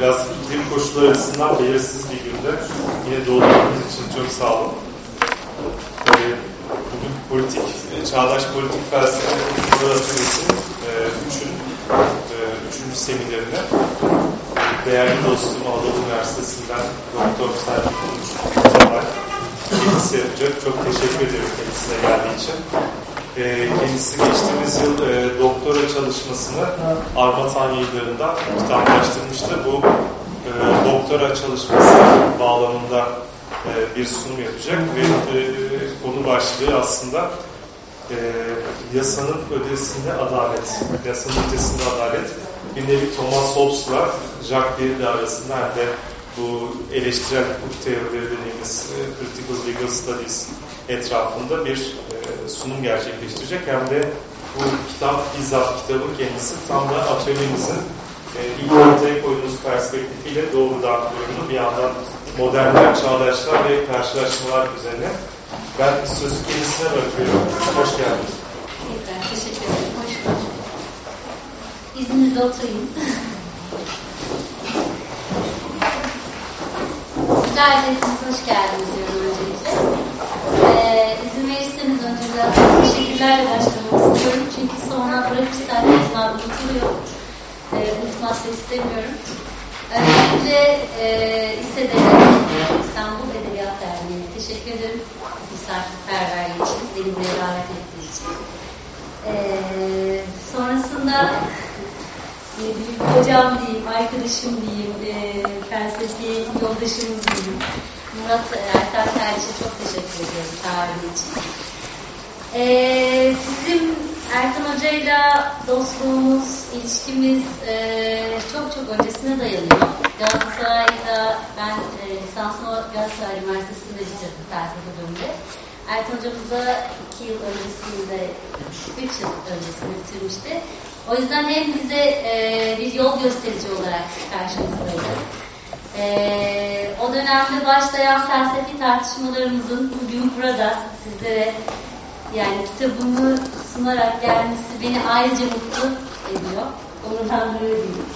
biraz iklim koşulları açısından belirsiz bir günde yine doldurduğunuz için çok sağ olun. E, bugün politik, çağdaş politik felsefe Atölyesi'nin e, üçün, e, üçüncü seminerine değerli dostum Anadolu Üniversitesi'nden Doktor Serpil Kılıç kendisi yapacak. Çok teşekkür ederim kendisine geldiği için. E, kendisi geçtiğimiz yıl e, doktora çalışmasını Armatan yıllarında kitaplaştırmıştı. Bu e, doktora çalışması bağlamında e, bir sunum yapacak ve e, konu başlığı aslında e, yasanın ötesinde adalet, yasanın ötesinde adalet. Bir nevi Thomas Hobbes'la Jacques Derrida arasında hem de bu eleştirel hukuk teorileri dediğimiz Critical Legal Studies etrafında bir e, sunum gerçekleştirecek. Hem de bu kitap, bizzat kitabın kendisi tam da atölyemizin e, ilk ortaya koyduğumuz perspektifiyle doğrudan uyumlu bir yandan modernler, çağdaşlar ve karşılaşmalar üzerine. Ben sözü kendisine bırakıyorum. Hoş geldiniz. Tekrar teşekkür ederim. Hoş bulduk. İzninizle oturayım. Güzel hepiniz hoş geldiniz diyorum öncelikle. Ee, izin verirseniz önce biraz teşekkürlerle başlamak istiyorum. Çünkü sonra bırakırsak yazılar unutuluyor. Ee, unutmak da istemiyorum. Öncelikle e, İSEDE'de İstanbul Edebiyat Derneği'ne teşekkür ederim. Misafirperverliği için, beni buraya davet ettiği için. Ee, sonrasında e, hocam diyeyim, arkadaşım diyeyim, e, felsefi yoldaşımız diyeyim. Murat Ertan Tercih'e çok teşekkür ediyorum tarihi için. Ee, sizin Ertan Hoca'yla dostluğumuz, ilişkimiz e, çok çok öncesine dayanıyor. Galatasaray'da ben e, lisansımı Galatasaray Üniversitesi'nde bitirdim felsefe bölümünde. Ertan hocamıza iki yıl öncesinde, üç yıl öncesinde bitirmişti. O yüzden hem bize e, bir yol gösterici olarak karşımızdaydı. E, o dönemde başlayan felsefi tartışmalarımızın bugün burada sizlere yani kitabımı sunarak gelmesi beni ayrıca mutlu ediyor. Onurlandırıyor diyeyim.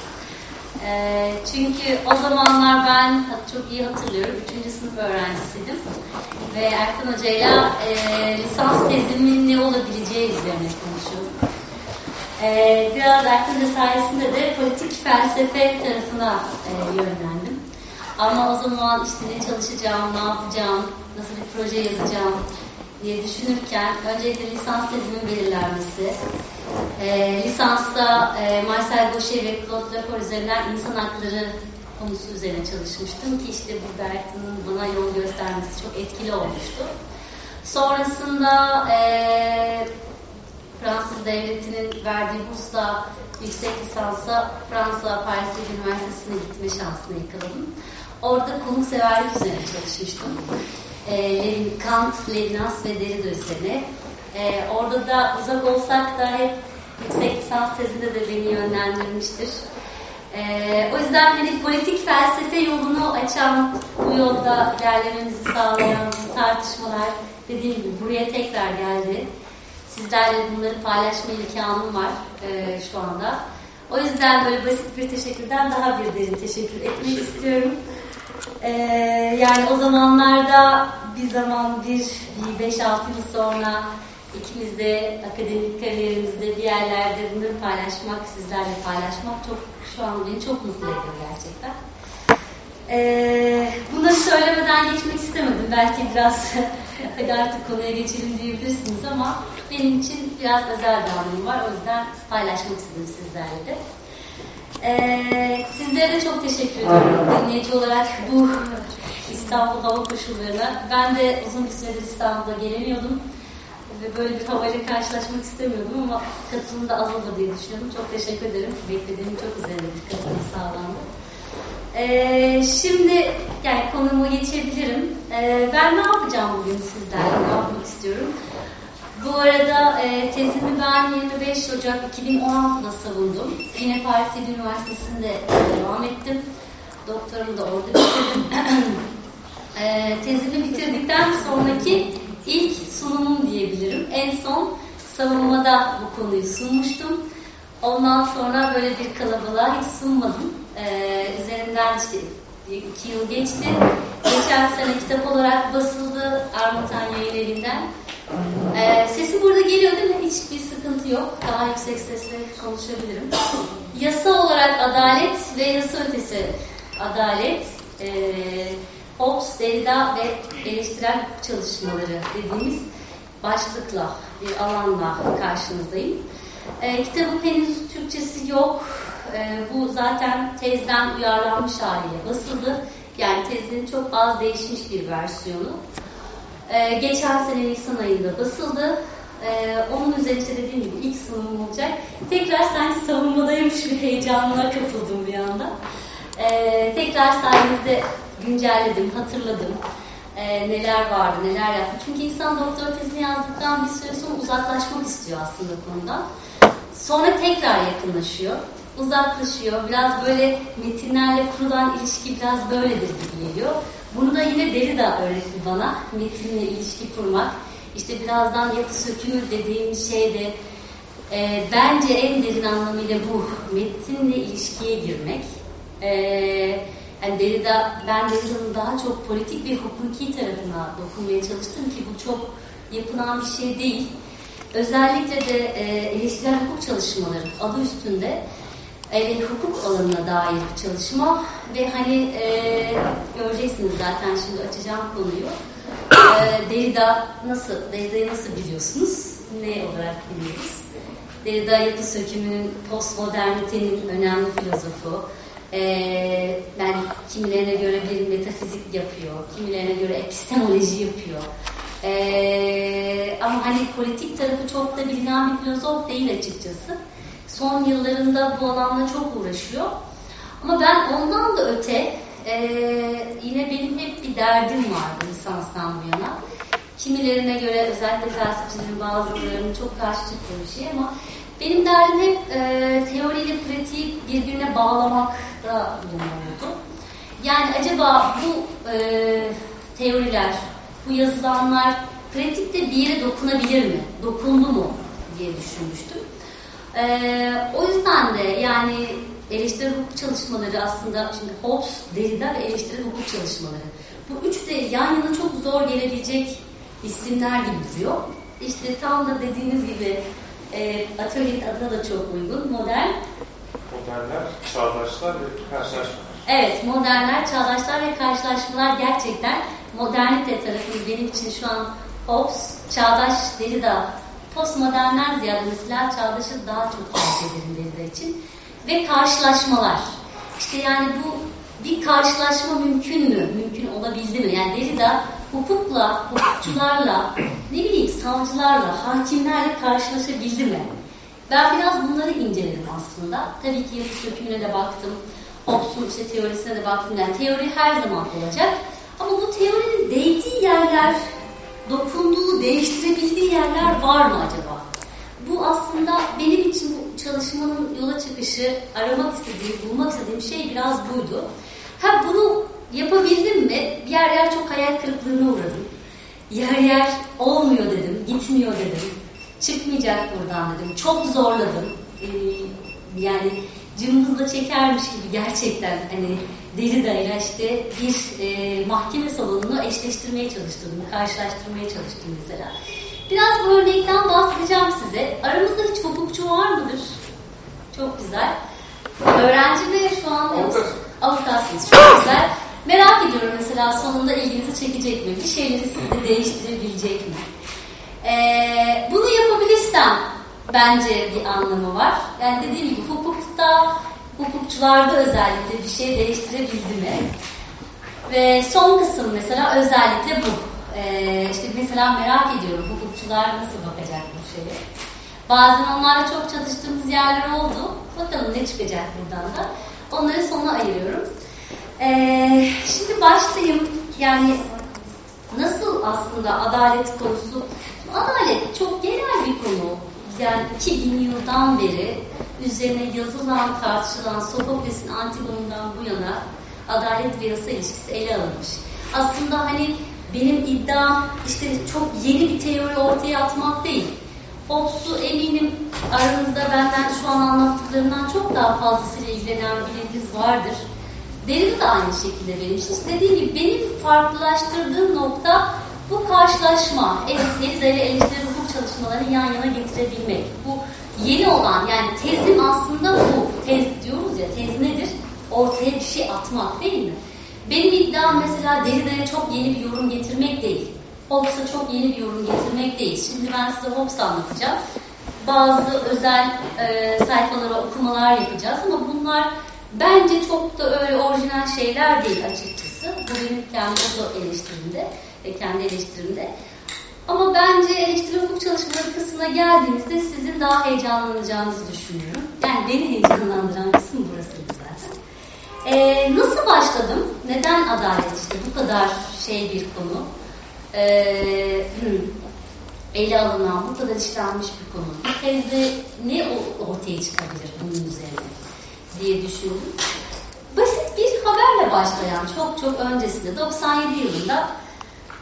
E, çünkü o zamanlar ben çok iyi hatırlıyorum. Üçüncü sınıf öğrencisiydim. Ve Erkan Hoca'yla e, lisans tezimin ne olabileceği üzerine konuşuyorduk. E, biraz Erkan Hoca sayesinde de politik felsefe tarafına e, yönlendim. Ama o zaman işte ne çalışacağım, ne yapacağım, nasıl bir proje yazacağım diye düşünürken öncelikle lisans tezimin belirlenmesi, e, lisansta e, Marcel Gaucher ve Claude Lefort üzerinden insan hakları konusu üzerine çalışmıştım ki işte bu Bertin'in bana yol göstermesi çok etkili olmuştu. Sonrasında e, Fransız devletinin verdiği bursla yüksek lisansa Fransa Paris Üniversitesi'ne gitme şansını yakaladım. Orada konukseverlik üzerine çalışmıştım. E, Kant, Levinas ve Derrida üzerine. E, orada da uzak olsak da hep yüksek lisans tezinde de beni yönlendirmiştir. Ee, o yüzden hani politik felsefe yolunu açan, bu yolda ilerlememizi sağlayan tartışmalar dediğim gibi buraya tekrar geldi. Sizlerle bunları paylaşma imkanım var e, şu anda. O yüzden böyle basit bir teşekkürden daha bir derin teşekkür etmek teşekkür. istiyorum. Ee, yani o zamanlarda bir zaman bir, bir 5-6 yıl sonra ikimiz de akademik kariyerimizde bir yerlerde bunları paylaşmak, sizlerle paylaşmak çok şu an beni çok mutlu ediyor gerçekten. Ee, bunları söylemeden geçmek istemedim. Belki biraz hadi artık konuya geçelim diyebilirsiniz ama benim için biraz özel bir anlamı var. O yüzden paylaşmak istedim sizlerle de. Ee, sizlere de çok teşekkür ediyorum dinleyici olarak bu İstanbul hava koşullarına. Ben de uzun bir süredir İstanbul'a gelemiyordum ve böyle bir havayla karşılaşmak istemiyordum ama katılım da az olur diye düşünüyorum. Çok teşekkür ederim. Beklediğim çok üzerinde bir katılım sağlandı. Ee, şimdi yani konumu geçebilirim. Ee, ben ne yapacağım bugün sizlerle? Ne yapmak istiyorum? Bu arada e, tezimi ben 25 Ocak 2016'da savundum. Yine Paris Üniversitesi'nde devam ettim. Doktorumu da orada bitirdim. e, tezimi bitirdikten sonraki ilk sunumum diyebilirim. En son savunmada bu konuyu sunmuştum. Ondan sonra böyle bir kalabalığa hiç sunmadım. Üzerinde üzerinden işte iki yıl geçti. Geçen sene kitap olarak basıldı Armatan Yayın Evi'nden. Ee, sesim burada geliyor değil mi? Hiçbir sıkıntı yok. Daha yüksek sesle konuşabilirim. Yasa olarak adalet ve yasa ötesi adalet, e, Hobbes, Derrida ve eleştirel çalışmaları dediğimiz başlıkla, bir alanla karşınızdayım. E, kitabın henüz Türkçesi yok. E, bu zaten tezden uyarlanmış haliyle basıldı. Yani tezin çok az değişmiş bir versiyonu. E, geçen sene Nisan ayında basıldı. E, onun üzerine işte dediğim gibi ilk sunumum olacak. Tekrar sanki savunmadaymış bir heyecanla kapıldım bir anda. E, tekrar sayenizde güncelledim, hatırladım. E, neler vardı, neler yaptım. Çünkü insan doktor tezini yazdıktan bir süre sonra uzaklaşmak istiyor aslında konudan. Sonra tekrar yakınlaşıyor, uzaklaşıyor. Biraz böyle metinlerle kurulan ilişki biraz böyledir gibi geliyor. Bunu da yine Derrida öğretti bana. Metinle ilişki kurmak. İşte birazdan yapı sökümü dediğim şey de e, bence en derin anlamıyla bu. Metinle ilişkiye girmek. E, yani Derrida, ben Derrida'nın daha çok politik ve hukuki tarafına dokunmaya çalıştım ki bu çok yapılan bir şey değil. Özellikle de e, eleştirel hukuk çalışmaları adı üstünde e, hukuk alanına dair çalışma ve hani e, göreceksiniz zaten şimdi açacağım konuyu. E, Derrida nasıl, Derrida'yı nasıl biliyorsunuz? Ne olarak biliyoruz? Derrida yapı sökümünün, postmodernitenin önemli filozofu. E, yani kimilerine göre bir metafizik yapıyor, kimilerine göre epistemoloji yapıyor. E, ama hani politik tarafı çok da bilinen bir filozof değil açıkçası son yıllarında bu alanla çok uğraşıyor. Ama ben ondan da öte e, yine benim hep bir derdim vardı lisanstan bu yana. Kimilerine göre özellikle felsefecilerin bazılarının çok karşı çıktığı bir şey ama benim derdim hep e, teoriyle pratiği birbirine bağlamakta bulunmaktı. Yani acaba bu e, teoriler, bu yazılanlar pratikte bir yere dokunabilir mi? Dokundu mu? diye düşünmüştüm. Ee, o yüzden de yani eleştiri hukuk çalışmaları aslında şimdi Hobbes, Derrida ve eleştiri hukuk çalışmaları. Bu üç de yan yana çok zor gelebilecek isimler gibi duruyor. İşte tam da dediğiniz gibi e, atölyenin adına da çok uygun. Modern. Modernler, çağdaşlar ve karşılaşmalar. Evet, modernler, çağdaşlar ve karşılaşmalar gerçekten modernite tarafı benim için şu an Hobbes, çağdaş, Derrida postmodernler ziyade mesela çağdaşı daha çok ederim Derrida için. Ve karşılaşmalar. İşte yani bu bir karşılaşma mümkün mü? Mümkün olabildi mi? Yani Derrida hukukla, hukukçularla, ne bileyim savcılarla, hakimlerle karşılaşabildi mi? Ben biraz bunları inceledim aslında. Tabii ki yapı sökümüne de baktım. Hobbes'un işte teorisine de baktım. Yani teori her zaman olacak. Ama bu teorinin değdiği yerler dokunduğu, değiştirebildiği yerler var mı acaba? Bu aslında benim için bu çalışmanın yola çıkışı, aramak istediğim, bulmak istediğim şey biraz buydu. Ha bunu yapabildim mi? Yer yer çok hayal kırıklığına uğradım. Yer yer olmuyor dedim, gitmiyor dedim. Çıkmayacak buradan dedim. Çok zorladım. Ee, yani cımbızla çekermiş gibi gerçekten hani Derrida'yla işte bir e, mahkeme salonunu eşleştirmeye çalıştım, karşılaştırmaya çalıştım mesela. Biraz bu örnekten bahsedeceğim size. Aramızda hiç hukukçu var mıdır? Çok güzel. Öğrenci mi şu an? Avukat. Avukatsınız. Çok güzel. Merak ediyorum mesela sonunda ilginizi çekecek mi? Bir şeyleri sizde değiştirebilecek mi? Ee, bunu yapabilirsem bence bir anlamı var. Yani dediğim gibi hukukta, hukukçularda özellikle bir şey değiştirebildi mi? Ve son kısım mesela özellikle bu. Ee, işte mesela merak ediyorum hukukçular nasıl bakacak bu şeye. Bazen onlarla çok çalıştığımız yerler oldu. Bakalım ne çıkacak buradan da. Onları sona ayırıyorum. Ee, şimdi başlayayım. Yani nasıl aslında adalet konusu? Adalet çok genel bir konu. Yani 2000 yıldan beri üzerine yazılan, tartışılan Sofokles'in Antigon'undan bu yana adalet ve yasa ilişkisi ele alınmış. Aslında hani benim iddiam işte çok yeni bir teori ortaya atmak değil. Hobbes'u eminim aranızda benden şu an anlattıklarımdan çok daha fazlasıyla ilgilenen biriniz vardır. Deride de aynı şekilde benim. İşte dediğim gibi benim farklılaştırdığım nokta bu karşılaşma, Deride ile eleştiri hukuk çalışmalarını yan yana getirebilmek. Bu yeni olan yani tezim aslında bu. Tez diyoruz ya tez nedir? Ortaya bir şey atmak değil mi? Benim iddiam mesela Derrida'ya çok yeni bir yorum getirmek değil. Hobbes'a çok yeni bir yorum getirmek değil. Şimdi ben size Hobbes anlatacağım. Bazı özel e, sayfalara okumalar yapacağız ama bunlar bence çok da öyle orijinal şeyler değil açıkçası. Bu benim kendi eleştirimde ve kendi eleştirimde. Ama bence eleştiri hukuk çalışmaları kısmına geldiğimizde sizin daha heyecanlanacağınızı düşünüyorum. Yani beni heyecanlandıran kısım burasıydı zaten. Ee, nasıl başladım? Neden adalet işte bu kadar şey bir konu? Ee, ele alınan, bu kadar işlenmiş bir konu. Bir tezde ne ortaya çıkabilir bunun üzerine diye düşündüm. Basit bir haberle başlayan çok çok öncesinde 97 yılında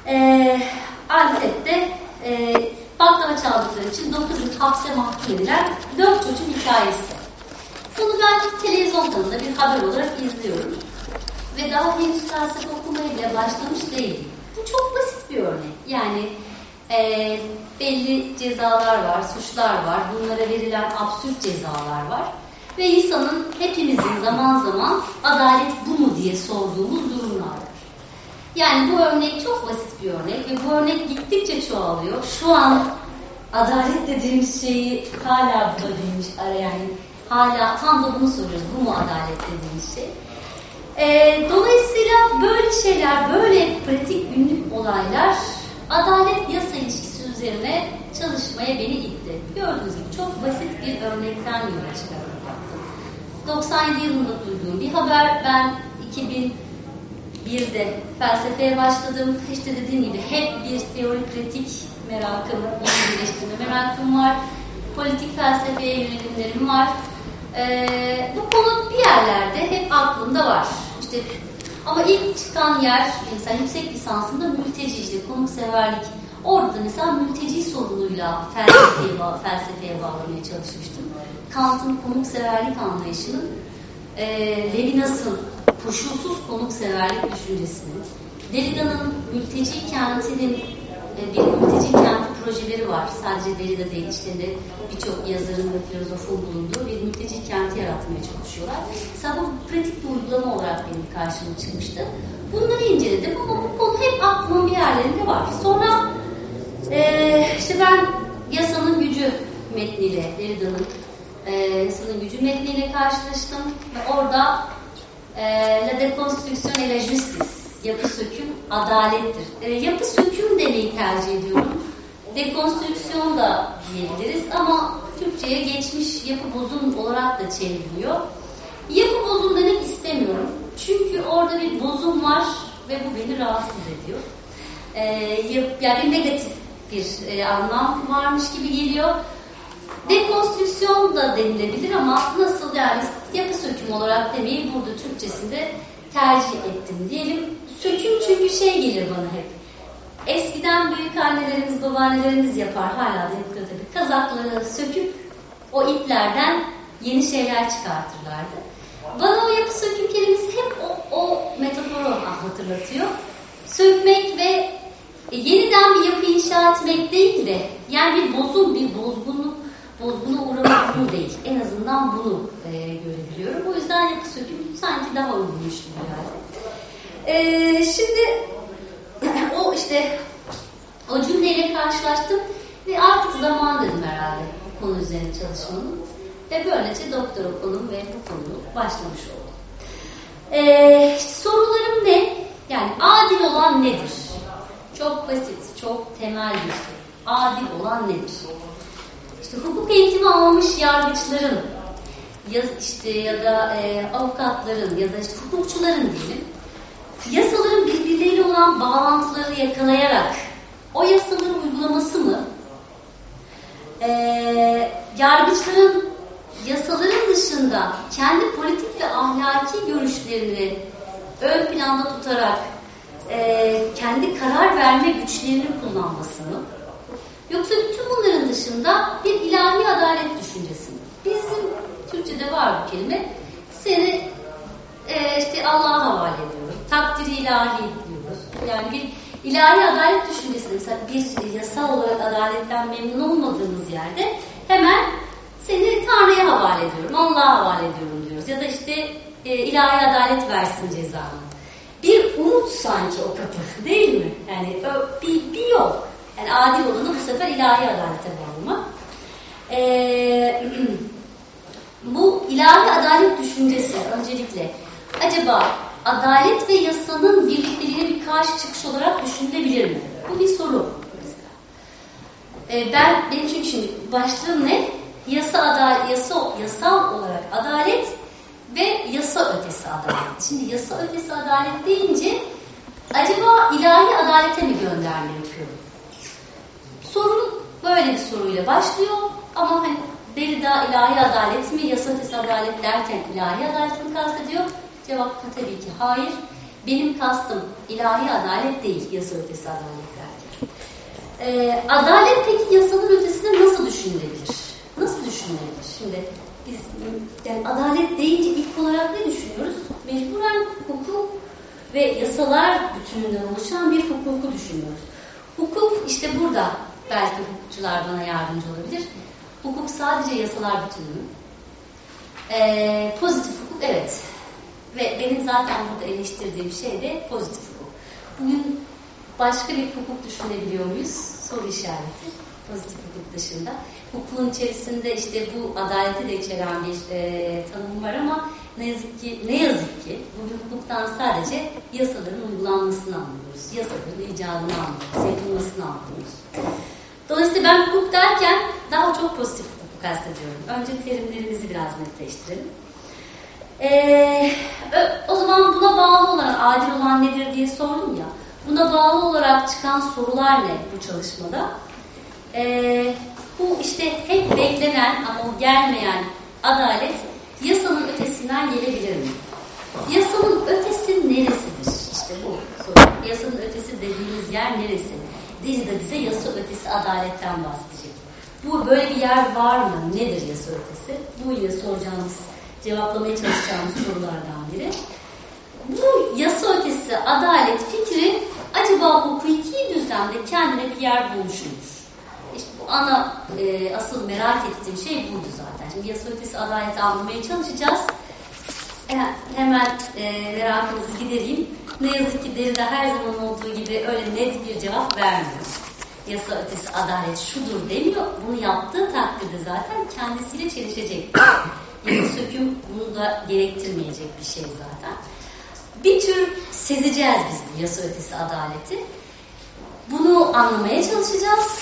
e, Antep'te e, baklava çaldıkları için 9 yıl hapse mahkum edilen 4 çocuğun hikayesi. Bunu ben televizyon kanalında bir haber olarak izliyorum. Ve daha henüz felsefe okumaya bile başlamış değilim. Bu çok basit bir örnek. Yani e, belli cezalar var, suçlar var, bunlara verilen absürt cezalar var. Ve insanın hepimizin zaman zaman adalet bu mu diye sorduğumuz durumlar var. Yani bu örnek çok basit bir örnek ve bu örnek gittikçe çoğalıyor. Şu an adalet dediğimiz şeyi hala bulabilmiş yani hala tam da bunu soruyoruz. Bu mu adalet dediğimiz şey? Ee, dolayısıyla böyle şeyler, böyle pratik günlük olaylar adalet yasa ilişkisi üzerine çalışmaya beni itti. Gördüğünüz gibi çok basit bir örnekten yola çıkarak yaptım. 97 yılında duyduğum bir haber. Ben 2001'de felsefeye başladım. İşte dediğim gibi hep bir teori pratik merakım, birleştirme merakım var. Politik felsefeye yönelimlerim var. Ee, bu konu bir yerlerde hep aklımda var. İşte ama ilk çıkan yer mesela yüksek lisansında mülteci işte konukseverlik. Orada mesela mülteci sorunuyla felsefeye, felsefeye bağlamaya çalışmıştım. Kant'ın konukseverlik anlayışının e, Levinas'ın koşulsuz konukseverlik düşüncesini, Derrida'nın mülteci kentinin e, bir mülteci kenti projeleri var. Sadece Derrida değil, içinde birçok yazarın ve filozofun bulunduğu bir mülteci kenti yaratmaya çalışıyorlar. Bu pratik bir uygulama olarak benim karşıma çıkmıştı. Bunları inceledim ama bu konu hep aklımın bir yerlerinde var. Sonra e, işte ben yasanın gücü metniyle, Derrida'nın e, yasanın gücü metniyle karşılaştım ve orada e, La Deconstruction et la Justice yapı söküm adalettir. E, yapı söküm demeyi tercih ediyorum. Dekonstrüksiyon da diyebiliriz ama Türkçe'ye geçmiş yapı bozum olarak da çevriliyor. Yapı bozum demek istemiyorum. Çünkü orada bir bozum var ve bu beni rahatsız ediyor. E, yani bir negatif bir e, anlam varmış gibi geliyor. Dekonstrüksiyon da denilebilir ama nasıl yani yapı söküm olarak demeyi burada Türkçesinde tercih ettim diyelim. Söküm çünkü şey gelir bana hep. Eskiden büyük annelerimiz, babaannelerimiz yapar, hala da yapıyor tabii. Kazakları söküp o iplerden yeni şeyler çıkartırlardı. Bana o yapı söküm kelimesi hep o, o metaforu hatırlatıyor. Sökmek ve yeniden bir yapı inşa etmek değil de yani bir bozum, bir bozgunluk, bozguna uğramak bu değil. En azından bunu e, görebiliyorum. O yüzden yapı söküm sanki daha uygunmuş gibi yani. E, şimdi o işte o cümleyle karşılaştım ve artık zaman dedim herhalde konu üzerine çalışmanın. Ve böylece doktora konum ve bu konu başlamış oldu. Ee, sorularım ne? Yani adil olan nedir? Çok basit, çok temel bir şey. Adil olan nedir? İşte hukuk eğitimi almış yargıçların ya işte ya da e, avukatların ya da işte hukukçuların diyelim yasaların birbirleriyle olan bağlantıları yakalayarak o yasaların uygulaması mı e, yargıçların yasaların dışında kendi politik ve ahlaki görüşlerini ön planda tutarak e, kendi karar verme güçlerini kullanması mı? Yoksa bütün bunların dışında bir ilahi adalet düşüncesi mi? Bizim Türkçe'de var bu kelime. Seni e, işte Allah ilahi diyoruz. Yani bir ilahi adalet düşüncesi mesela bir yasal olarak adaletten memnun olmadığımız yerde hemen seni Tanrı'ya havale ediyorum, Allah'a havale ediyorum diyoruz. Ya da işte e, ilahi adalet versin cezanı. Bir umut sanki o kapı değil mi? Yani bir, bir yol. Yani adil olanı bu sefer ilahi adalete bağlamak. Ee, bu ilahi adalet düşüncesi öncelikle acaba adalet ve yasanın birlikteliğine bir karşı çıkış olarak düşünülebilir mi? Bu bir soru. Ee, ben benim çünkü şimdi başlığım ne? Yasa adalet, yasa, yasal olarak adalet ve yasa ötesi adalet. Şimdi yasa ötesi adalet deyince acaba ilahi adalete mi gönderme yapıyorum? Sorun böyle bir soruyla başlıyor ama hani Derrida ilahi adalet mi, yasa ötesi adalet derken ilahi adalet mi kastediyor? Cevap tabii ki hayır. Benim kastım ilahi adalet değil, yasa ötesi adalet derken. Ee, adalet peki yasanın ötesinde nasıl düşünülebilir? Nasıl düşünülebilir? Şimdi biz yani adalet deyince ilk olarak ne düşünüyoruz? Mecburen hukuk ve yasalar bütününden oluşan bir hukuku düşünüyoruz. Hukuk işte burada belki hukukçular bana yardımcı olabilir. Hukuk sadece yasalar bütünü. Ee, pozitif hukuk evet. Ve benim zaten burada eleştirdiğim şey de pozitif hukuk. Bugün başka bir hukuk düşünebiliyor muyuz? Soru işareti. Pozitif hukuk dışında. Hukukun içerisinde işte bu adaleti de içeren bir e, tanım var ama ne yazık ki ne yazık ki bugün hukuktan sadece yasaların uygulanmasını anlıyoruz. Yasaların icadını anlıyoruz, yapılmasını anlıyoruz. Dolayısıyla ben hukuk derken daha çok pozitif hukuk kastediyorum. Önce terimlerimizi biraz netleştirelim. Ee, o zaman buna bağlı olarak adil olan nedir diye sordum ya. Buna bağlı olarak çıkan sorular ne bu çalışmada? Ee, bu işte hep beklenen ama gelmeyen adalet yasanın ötesinden gelebilir mi? Yasanın ötesi neresidir? İşte bu soru. Yasanın ötesi dediğimiz yer neresi? Derrida bize yasa ötesi adaletten bahsedecek. Bu böyle bir yer var mı? Nedir yasa ötesi? Bu yine soracağımız, cevaplamaya çalışacağımız sorulardan biri. Bu yasa ötesi adalet fikri acaba hukuki düzlemde kendine bir yer bulmuş mudur? İşte bu ana e, asıl merak ettiğim şey buydu zaten. Şimdi yasa ötesi adaleti anlamaya çalışacağız. E, hemen e, merakınızı gidereyim. Ne yazık ki Derrida her zaman olduğu gibi öyle net bir cevap vermiyor. Yasa ötesi adalet şudur demiyor. Bunu yaptığı takdirde zaten kendisiyle çelişecek. Yani söküm bunu da gerektirmeyecek bir şey zaten. Bir tür sezeceğiz biz bu yasa ötesi adaleti. Bunu anlamaya çalışacağız.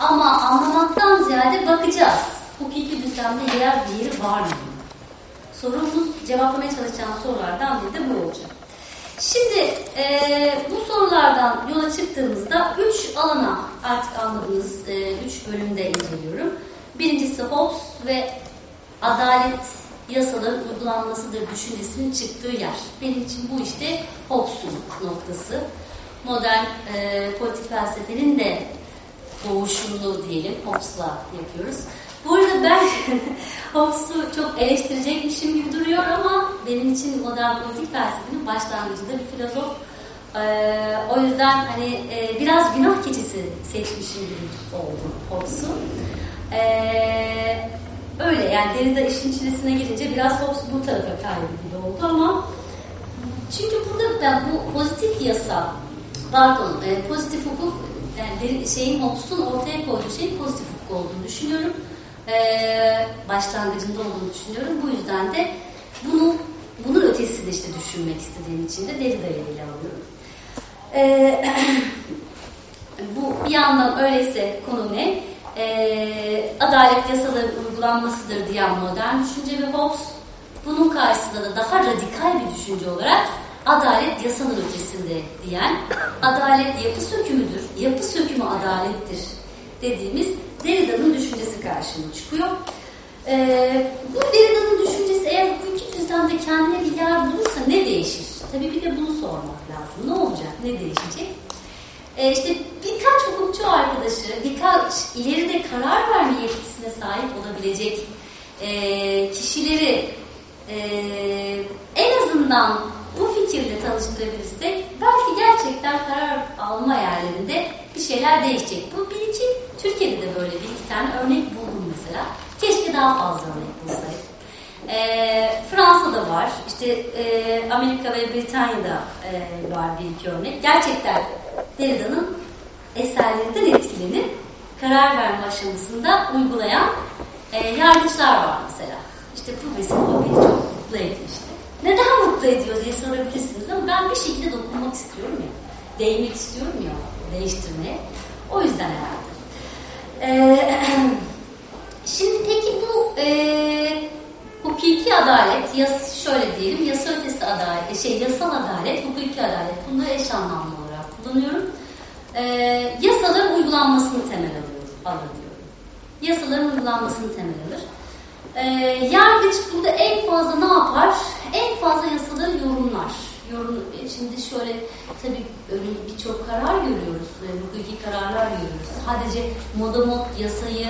Ama anlamaktan ziyade bakacağız. Hukuki düzlemde yer bir yeri var mı? Sorumuz cevaplamaya çalışacağım sorulardan biri de bu olacak. Şimdi e, bu sorulardan yola çıktığımızda üç alana artık anladığınız e, üç bölümde inceliyorum. Birincisi Hobbes ve adalet yasaların uygulanmasıdır düşüncesinin çıktığı yer. Benim için bu işte Hobbes'un noktası. Modern e, politik felsefenin de doğuşunu diyelim Hobbes'la yapıyoruz. Bu arada ben Hobbes'u çok eleştirecekmişim gibi duruyor ama benim için modern politik felsefenin başlangıcında bir filozof. Ee, o yüzden hani e, biraz günah keçisi seçmişim gibi oldu Hobbes'u. Ee, öyle yani Derrida işin içerisine girince biraz Hobbes bu tarafa kaydı gibi oldu ama çünkü burada ben bu pozitif yasa pardon e, pozitif hukuk yani şeyin Hobbes'un ortaya koyduğu şey pozitif hukuk olduğunu düşünüyorum e, başlangıcında olduğunu düşünüyorum. Bu yüzden de bunu bunun ötesini işte düşünmek istediğim için de Derrida'yı ele alıyorum. E, bu bir yandan öyleyse konu ne? E, adalet yasaların uygulanmasıdır diyen modern düşünce ve Hobbes bunun karşısında da daha radikal bir düşünce olarak adalet yasanın ötesinde diyen adalet yapı sökümüdür, yapı sökümü adalettir dediğimiz Derrida'nın düşüncesi karşıma çıkıyor. Ee, bu Derrida'nın düşüncesi eğer hukuki düzlemde kendine bir yer bulursa ne değişir? Tabii bir de bunu sormak lazım. Ne olacak? Ne değişecek? Ee, işte birkaç hukukçu arkadaşı, birkaç ileride karar verme yetkisine sahip olabilecek e, kişileri e, en azından bu fikirle tanıştırabilirsek belki gerçekten karar alma yerlerinde bir şeyler değişecek. Bu bir Türkiye'de de böyle bir iki tane örnek buldum mesela. Keşke daha fazla örnek bulsaydık. E, Fransa'da var, işte e, Amerika ve Britanya'da e, var bir iki örnek. Gerçekten Derrida'nın eserlerinden etkilenip karar verme aşamasında uygulayan e, yargıçlar var mesela. İşte progresif o beni çok mutlu etmişti. Neden mutlu ediyor diye sorabilirsiniz ama ben bir şekilde dokunmak istiyorum ya. Değmek istiyorum ya değiştirmeye. O yüzden herhalde. Ee, şimdi peki bu e, hukuki adalet, yas, şöyle diyelim, yasa ötesi adalet, şey yasal adalet, hukuki adalet. Bunları eş anlamlı olarak kullanıyorum. Ee, yasaların uygulanmasını temel alır diyorum. Yasaların uygulanmasını temel alır. Ee, yargıç burada en fazla ne yapar? En fazla yasaları yorumlar. Yorum, e, şimdi şöyle tabii birçok karar görüyoruz, hukuki kararlar görüyoruz. Sadece moda mod yasayı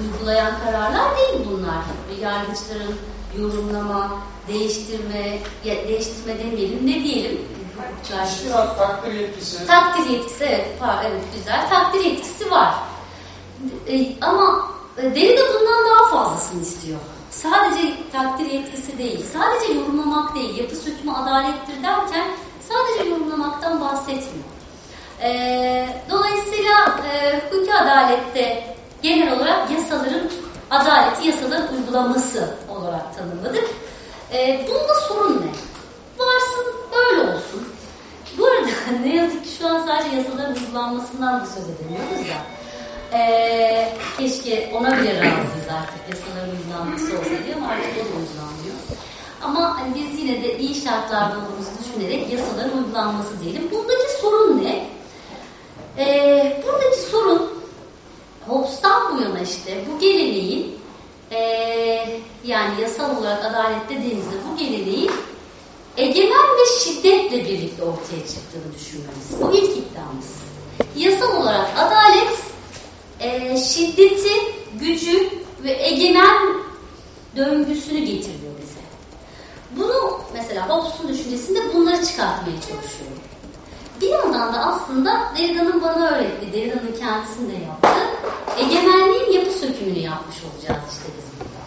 uygulayan kararlar değil bunlar. Yargıçların yorumlama, değiştirme, ya, değiştirme demeyelim, ne diyelim? Teşkilat, takdir yetkisi. Takdir yetkisi, evet, evet güzel. Takdir yetkisi var. E, ama Deri de bundan daha fazlasını istiyor. Sadece takdir yetkisi değil, sadece yorumlamak değil, yapı sökümü adalettir derken sadece yorumlamaktan bahsetmiyor. E, dolayısıyla e, hukuki adalette genel olarak yasaların, adaleti yasaların uygulaması olarak tanımladık. E, bunda sorun ne? Varsın böyle olsun. Bu arada ne yazık ki şu an sadece yasaların uygulanmasından da söz edemiyoruz da. Ee, keşke ona bile razıyız artık yasaların uygulanması olsaydı ama artık o da uygulanmıyor. Ama hani biz yine de iyi şartlarda olduğumuzu düşünerek yasaların uygulanması diyelim. Buradaki sorun ne? Ee, buradaki sorun Hobbes'tan bu yana işte bu geleneğin e, yani yasal olarak adalet dediğimizde bu geleneğin egemen ve şiddetle birlikte ortaya çıktığını düşünmemiz. Bu ilk iddiamız. Yasal olarak adalet e, şiddeti, gücü ve egemen döngüsünü getiriyor bize. Bunu mesela Hobbes'un düşüncesinde bunları çıkartmaya çalışıyorum. Bir yandan da aslında Derrida'nın bana öğrettiği, Derrida'nın kendisinde yaptığı egemenliğin yapı sökümünü yapmış olacağız işte biz burada.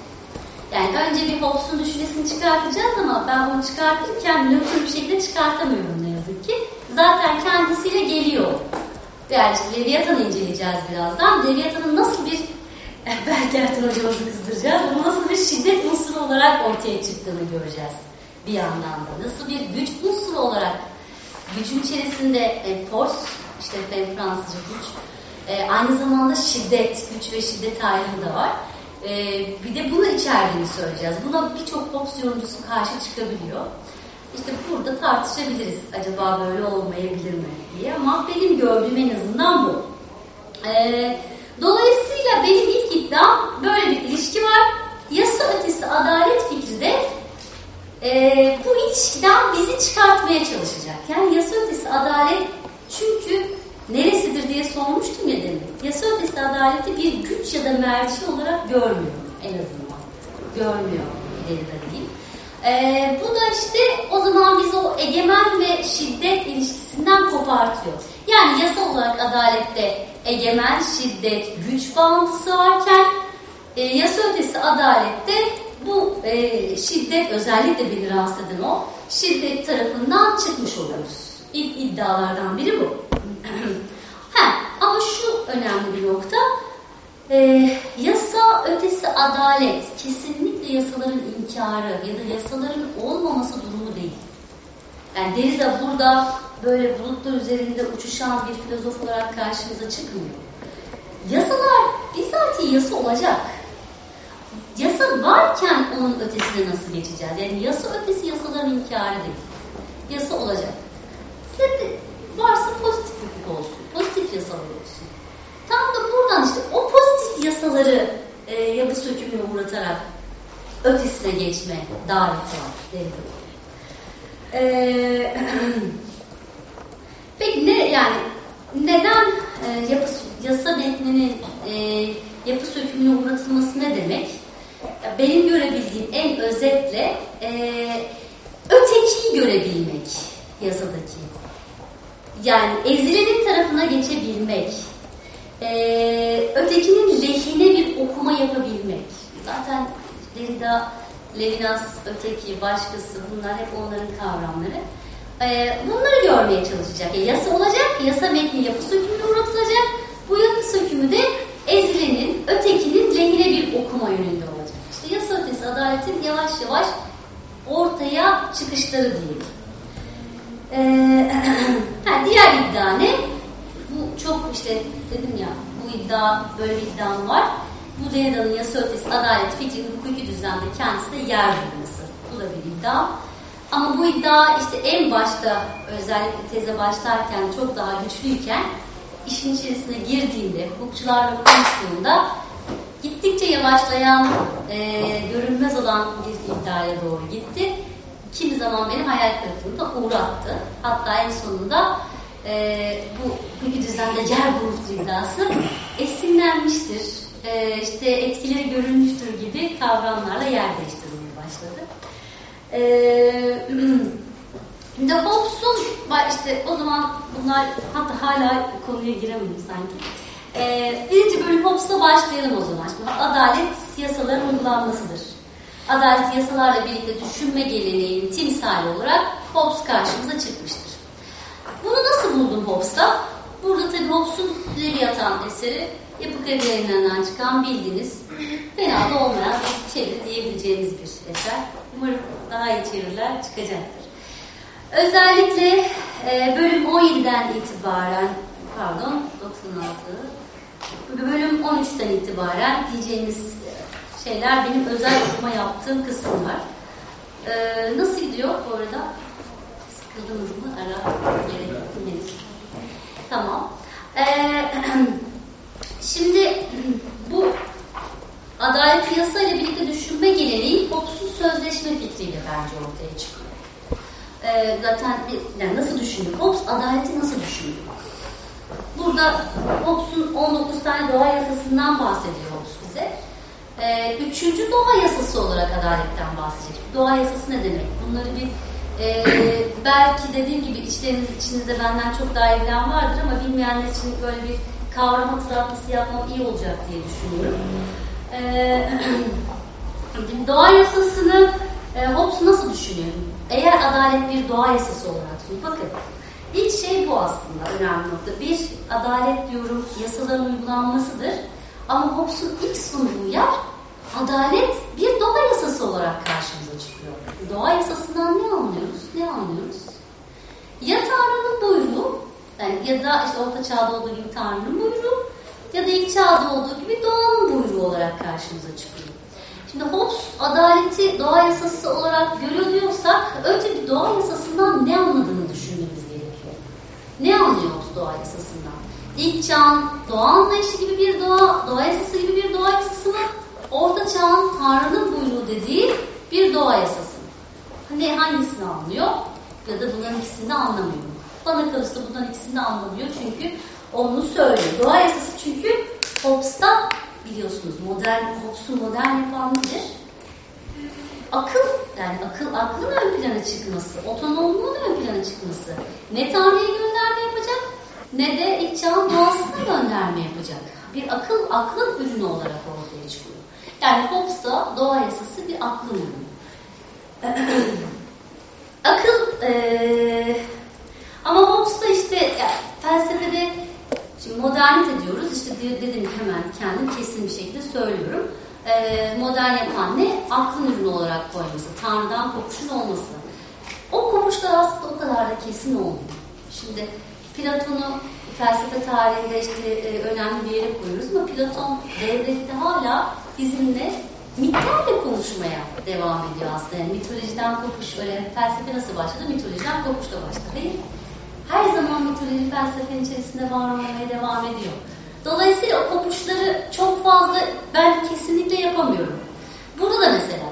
Yani önce bir Hobbes'un düşüncesini çıkartacağız ama ben bunu çıkartırken nötr bir şekilde çıkartamıyorum ne yazık ki. Zaten kendisiyle geliyor. İşte Leviathan'ı inceleyeceğiz birazdan. Leviathan'ın nasıl bir belki Ertan hocamızı kızdıracağız. Bunu nasıl bir şiddet unsuru olarak ortaya çıktığını göreceğiz bir yandan da. Nasıl bir güç unsuru olarak gücün içerisinde e, force, işte ben Fransızca güç, e, aynı zamanda şiddet, güç ve şiddet ayrımı da var. E, bir de bunu içerdiğini söyleyeceğiz. Buna birçok Hobbes yorumcusu karşı çıkabiliyor. İşte burada tartışabiliriz. Acaba böyle olmayabilir mi diye ama benim gördüğüm en azından bu. Ee, dolayısıyla benim ilk iddiam böyle bir ilişki var. Yasa ötesi adalet fikri de e, bu ilişkiden bizi çıkartmaya çalışacak. Yani yasa ötesi adalet çünkü neresidir diye sormuştum ya demin. Yasa ötesi adaleti bir güç ya da merci olarak görmüyor en azından. Görmüyor değil. Ee, bu da işte o zaman bizi o egemen ve şiddet ilişkisinden kopartıyor. Yani yasal olarak adalette egemen, şiddet, güç bağıntısı varken e, yasa ötesi adalette bu e, şiddet özellikle beni rahatsız eden o şiddet tarafından çıkmış oluyoruz. İlk iddialardan biri bu. ha, ama şu önemli bir nokta. E, yasa ötesi adalet kesinlikle yasaların inkarı ya da yasaların olmaması durumu değil. Yani Derrida burada böyle bulutlar üzerinde uçuşan bir filozof olarak karşımıza çıkmıyor. Yasalar bizatihi yasa olacak. Yasa varken onun ötesine nasıl geçeceğiz? Yani yasa ötesi yasaların inkarı değil. Yasa olacak. Varsa pozitif hukuk olsun. Pozitif yasalar olsun. Tam da buradan işte o pozitif yasaları e, yapı sökümüne uğratarak ötesine geçme daveti var. Derrida. Ee, peki ne yani neden e, yapı, yasa metninin e, yapı sökümüne uğratılması ne demek? Benim görebildiğim en özetle e, ötekiyi görebilmek yasadaki. yani ezilenin tarafına geçebilmek, e, ötekinin lehine bir okuma yapabilmek. Zaten Derrida, Levinas, öteki, başkası bunlar hep onların kavramları. E, bunları görmeye çalışacak. Yani yasa olacak, yasa metni yapı sökümüne uğratılacak. Bu yapı sökümü de ezilenin, ötekinin lehine bir okuma yönünde olacak. İşte yasa ötesi adaletin yavaş yavaş ortaya çıkışları diyelim. Ee, diğer iddia ne? Bu çok işte dedim ya bu iddia böyle bir iddiam var. Bu Derrida'nın yasa ötesi adalet fikrinin hukuki düzende kendisine yer bulması. Bu da bir iddia. Ama bu iddia işte en başta özellikle teze başlarken çok daha güçlüyken işin içerisine girdiğinde, hukukçularla konuştuğunda gittikçe yavaşlayan, e, görünmez olan bir iddiaya doğru gitti. Kimi zaman benim hayal kırıklığına uğrattı. Hatta en sonunda e, bu hukuki düzende yer bulması iddiası esinlenmiştir. E, işte etkileri görülmüştür gibi kavramlarla yer değiştirmeye başladı. E, Şimdi Hobbes'un işte o zaman bunlar hatta hala konuya giremedim sanki. Ee, birinci bölüm Hobbes'la başlayalım o zaman. Şimdi adalet yasaların uygulanmasıdır. Adalet yasalarla birlikte düşünme geleneğinin timsali olarak Hobbes karşımıza çıkmıştır. Bunu nasıl buldum Hobbes'ta? Burada tabii Hobbes'un Leviathan eseri yapı kredilerinden çıkan bildiğiniz fena da olmayan bir çeviri diyebileceğimiz bir eser. Umarım daha iyi çeviriler çıkacaktır. Özellikle e, bölüm 17'den itibaren pardon 96 bölüm 13'ten itibaren diyeceğimiz şeyler benim özel okuma yaptığım kısımlar. E, nasıl gidiyor bu arada? Sıkıldınız mı? Ara gerekmeniz. Tamam. E, şimdi bu adalet yasa ile birlikte düşünme geleneği Hobbes'un sözleşme fikriyle bence ortaya çıkıyor e, zaten yani nasıl düşünüyor? Hobbes adaleti nasıl düşünüyor? Burada Hobbes'un 19 tane doğa yasasından bahsediyor Hobbes bize. E, üçüncü doğa yasası olarak adaletten bahsedecek. Doğa yasası ne demek? Bunları bir e, belki dediğim gibi içleriniz içinizde benden çok daha iyi bilen vardır ama bilmeyenler için böyle bir kavram hatırlatması yapmam iyi olacak diye düşünüyorum. E, doğa yasasını e, Hobbes nasıl düşünüyor? Eğer adalet bir doğa yasası olarak düşünün. Bakın ilk şey bu aslında önemli nokta. Bir, adalet diyorum yasaların uygulanmasıdır. Ama Hobbes'un ilk sunduğu yer adalet bir doğa yasası olarak karşımıza çıkıyor. Doğa yasasından ne anlıyoruz? Ne anlıyoruz? Ya Tanrı'nın buyruğu, yani ya da işte Orta Çağ'da olduğu gibi Tanrı'nın buyruğu ya da ilk çağda olduğu gibi doğanın buyruğu olarak karşımıza çıkıyor. Şimdi Hobbes adaleti doğa yasası olarak görüyor diyorsak önce bir doğa yasasından ne anladığını düşünmemiz gerekiyor. Ne anlıyor Hobbes doğa yasasından? İlk çağın doğa anlayışı gibi bir doğa, doğa yasası gibi bir doğa yasası mı? Orta çağın Tanrı'nın buyruğu dediği bir doğa yasası? Hani hangisini anlıyor? Ya da bunların ikisini anlamıyor. Bana kalırsa bunların ikisini anlamıyor çünkü onu söylüyor. Doğa yasası çünkü Hobbes'ta biliyorsunuz modern, Hobbes'u modern yapan? Akıl, yani akıl, aklın ön plana çıkması, otonomluğun ön plana çıkması. Ne Tanrı'ya gönderme yapacak, ne de ilk çağın doğasına gönderme yapacak. Bir akıl, aklın ürünü olarak çıkıyor. Yani Hobbes'ta doğa yasası bir aklın ürünü. akıl, ee, ama Hobbes'ta işte yani, felsefede Şimdi modernite diyoruz. İşte dedim hemen kendim kesin bir şekilde söylüyorum. Ee, modern yapan ne? Aklın ürünü olarak koyması. Tanrı'dan kopuşun olması. O kopuşlar aslında o kadar da kesin olmuyor. Şimdi Platon'u felsefe tarihinde işte e, önemli bir yere koyuyoruz ama Platon devlette hala bizimle mitlerle konuşmaya devam ediyor aslında. Yani mitolojiden kopuş, öyle felsefe nasıl başladı? Mitolojiden kopuşla başladı. Hayır her zaman mitoloji felsefenin içerisinde var olmaya devam ediyor. Dolayısıyla o kopuşları çok fazla ben kesinlikle yapamıyorum. Burada da mesela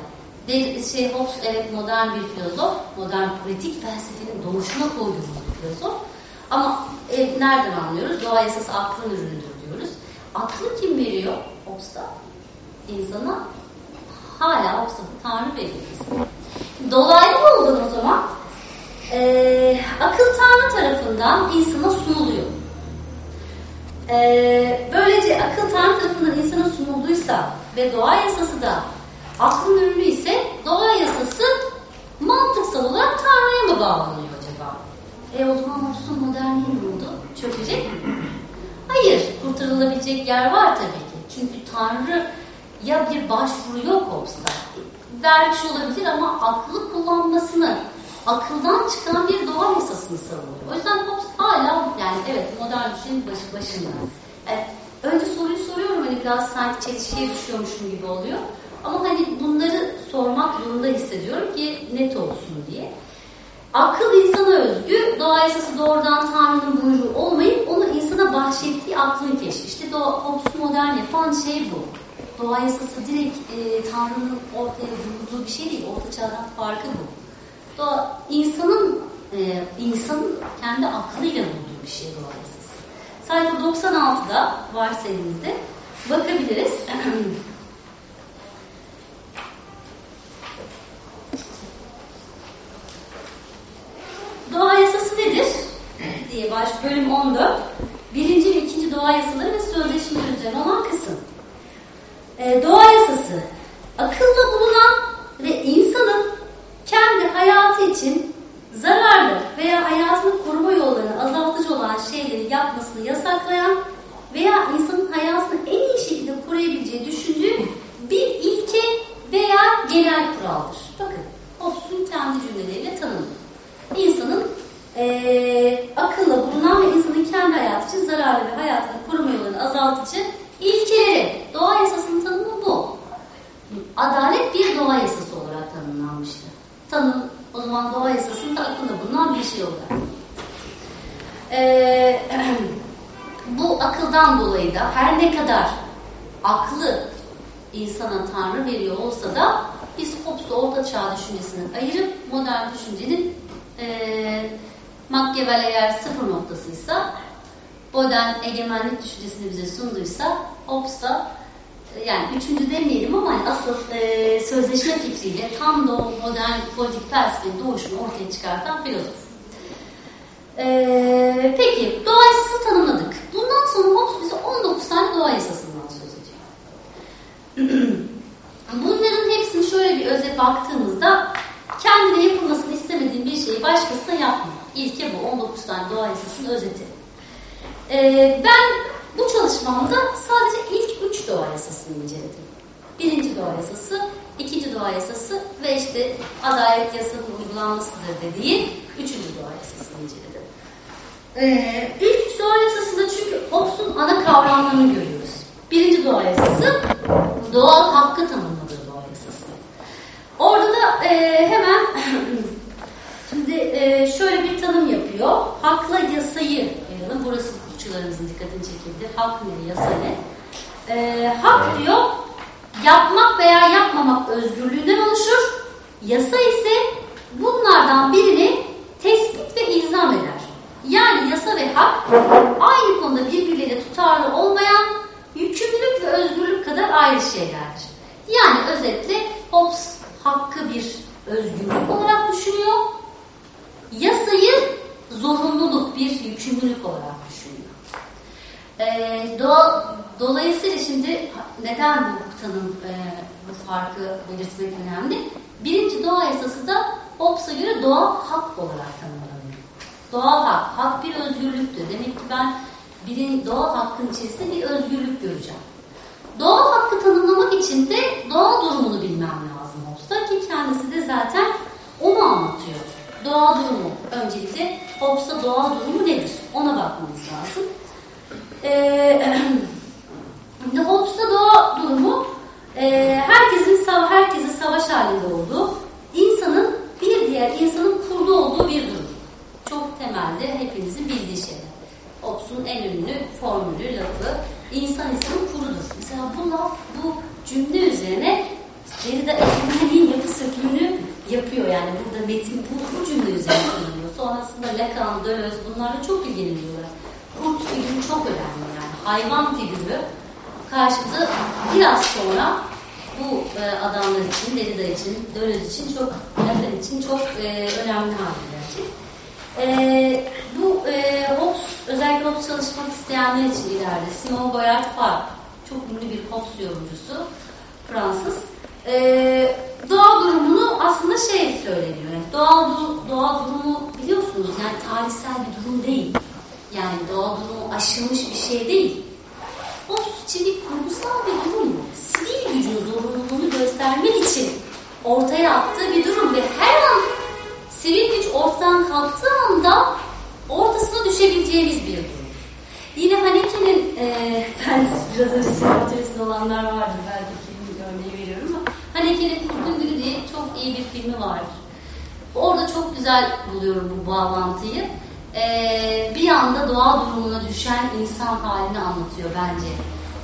şey Hobbes evet modern bir filozof, modern politik felsefenin doğuşuna koyduğumuz bir filozof. Ama e, nereden anlıyoruz? Doğa yasası aklın ürünüdür diyoruz. Aklı kim veriyor Hobbes'ta? İnsana hala Hobbes'ta Tanrı veriyor. Dolaylı mı oldun o zaman? Ee, akıl Tanrı tarafından insana sunuluyor. Ee, böylece akıl Tanrı tarafından insana sunulduysa ve doğa yasası da aklın ürünü ise doğa yasası mantıksal olarak Tanrı'ya mı bağlanıyor acaba? E o zaman Hobbes'un modernliği ne oldu? Çökecek mi? Hayır, kurtarılabilecek yer var tabii ki. Çünkü Tanrı ya bir başvuru yok Hobbes'ta. Vermiş olabilir ama aklı kullanmasını, akıldan çıkan bir doğa yasasını savunuyor. O yüzden Hobbes hala, yani evet modern düşünün başı başında. Yani önce soruyu soruyorum hani biraz sanki çelişkiye düşüyormuşum gibi oluyor. Ama hani bunları sormak zorunda hissediyorum ki net olsun diye. Akıl insana özgü, doğa yasası doğrudan Tanrı'nın buyruğu olmayıp onu insana bahşettiği aklın keşfi. İşte doğa, Hobbes modern yapan şey bu. Doğa yasası direkt e, Tanrı'nın ortaya bulduğu bir şey değil, orta çağdan farkı bu. Doğa, insanın e, insanın kendi aklıyla bulduğu bir şey doğa yasası. Sayfa 96'da varsa elimizde bakabiliriz. Doğa yasası nedir? diye baş bölüm 14. Birinci ve ikinci doğa yasaları ve sözleşmeler üzerine olan kısım. Ee, doğa yasası akılla bulunan ve insanın kendi hayatı için zararlı veya hayatını koruma yollarını azaltıcı olan şeyleri yapmasını yasaklayan veya insanın hayatını en iyi şekilde koruyabileceği düşündüğü bir ilke veya genel kuraldır. Bakın, Hobbes'un kendi cümleleriyle tanımlı. İnsanın e, akılla bulunan ve insanın kendi hayatı için zararlı ve hayatını koruma yollarını azaltıcı ilkeleri. Doğa yasasının tanımı bu. Adalet bir doğa yasası olarak tanımlanmıştı. Tanım, o zaman doğa yasasında akılla bulunan bir şey olarak. E, bu akıldan dolayı da her ne kadar aklı insana Tanrı veriyor olsa da biz Hobbes'u orta çağ düşüncesinden ayırıp modern düşüncenin e, Machiavelli eğer sıfır noktasıysa modern egemenlik düşüncesini bize sunduysa Hobbes da e, yani üçüncü demeyelim ama yani asıl e, sözleşme fikriyle tam da o modern politik felsefenin doğuşunu ortaya çıkartan filozof. E, peki doğa yasası tanımladık. Bundan sonra Hobbes bize 19 tane doğa yasasından söz ediyor. Bunların hepsini şöyle bir özet baktığımızda kendine yapılmasını istemediğin bir şeyi başkasına yapma. İlke bu. 19 tane doğa yasasının özeti. Ee, ben bu çalışmamda sadece ilk üç doğa yasasını inceledim. Birinci doğa yasası, ikinci doğa yasası ve işte adalet yasanın uygulanmasıdır dediği üçüncü doğa yasasını inceledim. Ee, ilk doğa yasasında çünkü Hobbes'un ana kavramlarını görüyoruz. Birinci doğa yasası, doğal hakkı tanımladığı doğa yasası. Orada da e, hemen şimdi e, şöyle bir tanım yapıyor. Hakla yasayı. Burası hukukçularımızın dikkatini çekildi. Hak ne, yasa ne? E, hak diyor, yapmak veya yapmamak özgürlüğünden oluşur. Yasa ise bunlardan birini tespit ve ilzam eder. Yani yasa ve hak aynı konuda birbirleriyle tutarlı olmayan yükümlülük ve özgürlük kadar ayrı şeylerdir. Yani özetle Hobbes hakkı bir özgürlük olarak düşünüyor. Yasayı zorunluluk, bir yükümlülük olarak düşünüyor. Ee, doğa, dolayısıyla şimdi neden bu tanım, e, bu farkı belirtmek önemli? Birinci doğa yasası da Hobbes'a göre doğa hak olarak tanımlanıyor. Doğal hak, hak bir özgürlüktür. Demek ki ben birin doğal hakkın içerisinde bir özgürlük göreceğim. Doğal hakkı tanımlamak için de doğal durumunu bilmem lazım Hobbes'ta ki kendisi de zaten onu anlatıyor. Doğa durumu öncelikle Hobbes'ta doğa durumu nedir? Ona bakmamız lazım. Ee, Hobbes'ta doğa durumu e, herkesin herkesin savaş halinde olduğu, insanın bir diğer insanın kurdu olduğu bir durum. Çok temelde hepinizin bildiği şeyler. Hobbes'un en ünlü formülü, lafı insan insanın kurudur. Mesela bu laf, bu cümle üzerine Derrida egemenliğin yapı sökümünü yapıyor. Yani burada metin bu, bu cümle üzerine kullanılıyor. Sonrasında Lacan, Deleuze bunlarla çok ilgileniyorlar. Kurt figürü çok önemli yani. Hayvan figürü karşımıza biraz sonra bu e, adamlar için, Derrida için, Deleuze için çok, Lacan için çok e, önemli hale gelecek. E, Hobbes çalışmak isteyenler için ileride Simon Bayard Farr, çok ünlü bir Hobbes yorumcusu, Fransız. Ee, doğa durumunu aslında şey söyleniyor. Yani doğa, doğa durumu biliyorsunuz yani tarihsel bir durum değil. Yani doğa durumu aşılmış bir şey değil. İçin bir kurgusal bir durum. Sivil gücün zorunluluğunu göstermek için ortaya attığı bir durum ve her an sivil güç ortadan kalktığı anda ortasına düşebileceğimiz bir durum. Yine Haneke'nin, e, ben biraz önce sinematüresi olanlar vardır belki film örneği veriyorum ama Haneke'nin Kurgun Gülü diye çok iyi bir filmi vardır. Orada çok güzel buluyorum bu bağlantıyı. Ee, bir anda doğa durumuna düşen insan halini anlatıyor bence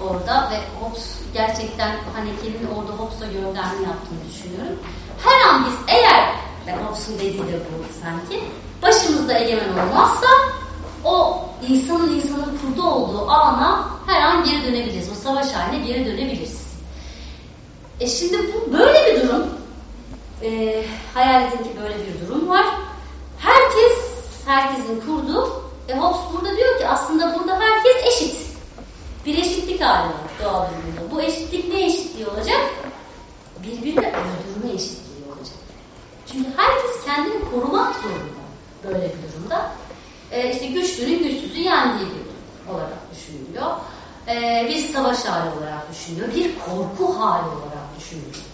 orada ve Hobbes gerçekten Haneke'nin orada Hobbes'a gönderme yaptığını düşünüyorum. Her an biz eğer, ben Hobbes'un dediği de bu sanki, başımızda egemen olmazsa o insanın insanın kurdu olduğu ana her an geri dönebiliriz. O savaş haline geri dönebiliriz. E şimdi bu böyle bir durum. E, hayal edin ki böyle bir durum var. Herkes, herkesin kurduğu e Hobbes burada diyor ki aslında burada herkes eşit. Bir eşitlik hali var doğa durumunda. Bu eşitlik ne eşitliği olacak? Birbirini öldürme eşitliği olacak. Çünkü herkes kendini korumak zorunda böyle bir durumda. E, işte güçlünün güçsüzü yendiği bir olarak düşünülüyor. E, bir savaş hali olarak düşünülüyor. Bir korku hali olarak düşünülüyor.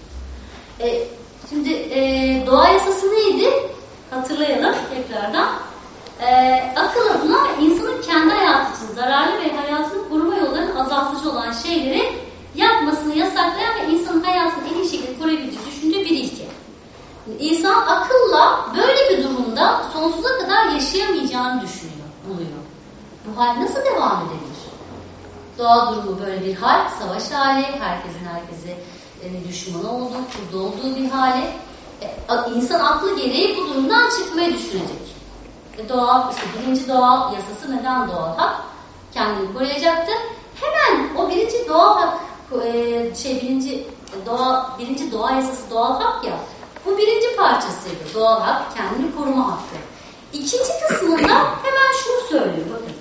E, şimdi e, doğa yasası neydi? Hatırlayalım tekrardan. E, akıl adına insanın kendi hayatı için zararlı ve hayatını koruma yollarının azaltıcı olan şeyleri yapmasını yasaklayan ve insanın hayatını en iyi şekilde koruyabileceği düşündüğü bir ilke. İnsan akılla böyle bir durumda sonsuza kadar yaşayamayacağını düşünüyor, buluyor. Bu hal nasıl devam edebilir? Doğa durumu böyle bir hal, savaş hali, herkesin herkese e, düşman olduğu, kurdu olduğu bir hale. E, insan aklı gereği bu durumdan çıkmayı düşünecek. E, doğal, işte birinci doğal yasası neden doğal hak? Kendini koruyacaktır. Hemen o birinci doğal hak, e, şey birinci doğa, birinci doğa yasası doğal hak ya, bu birinci parçasıydı. Doğal hak, kendini koruma hakkı. İkinci kısmında hemen şunu söylüyor bakın.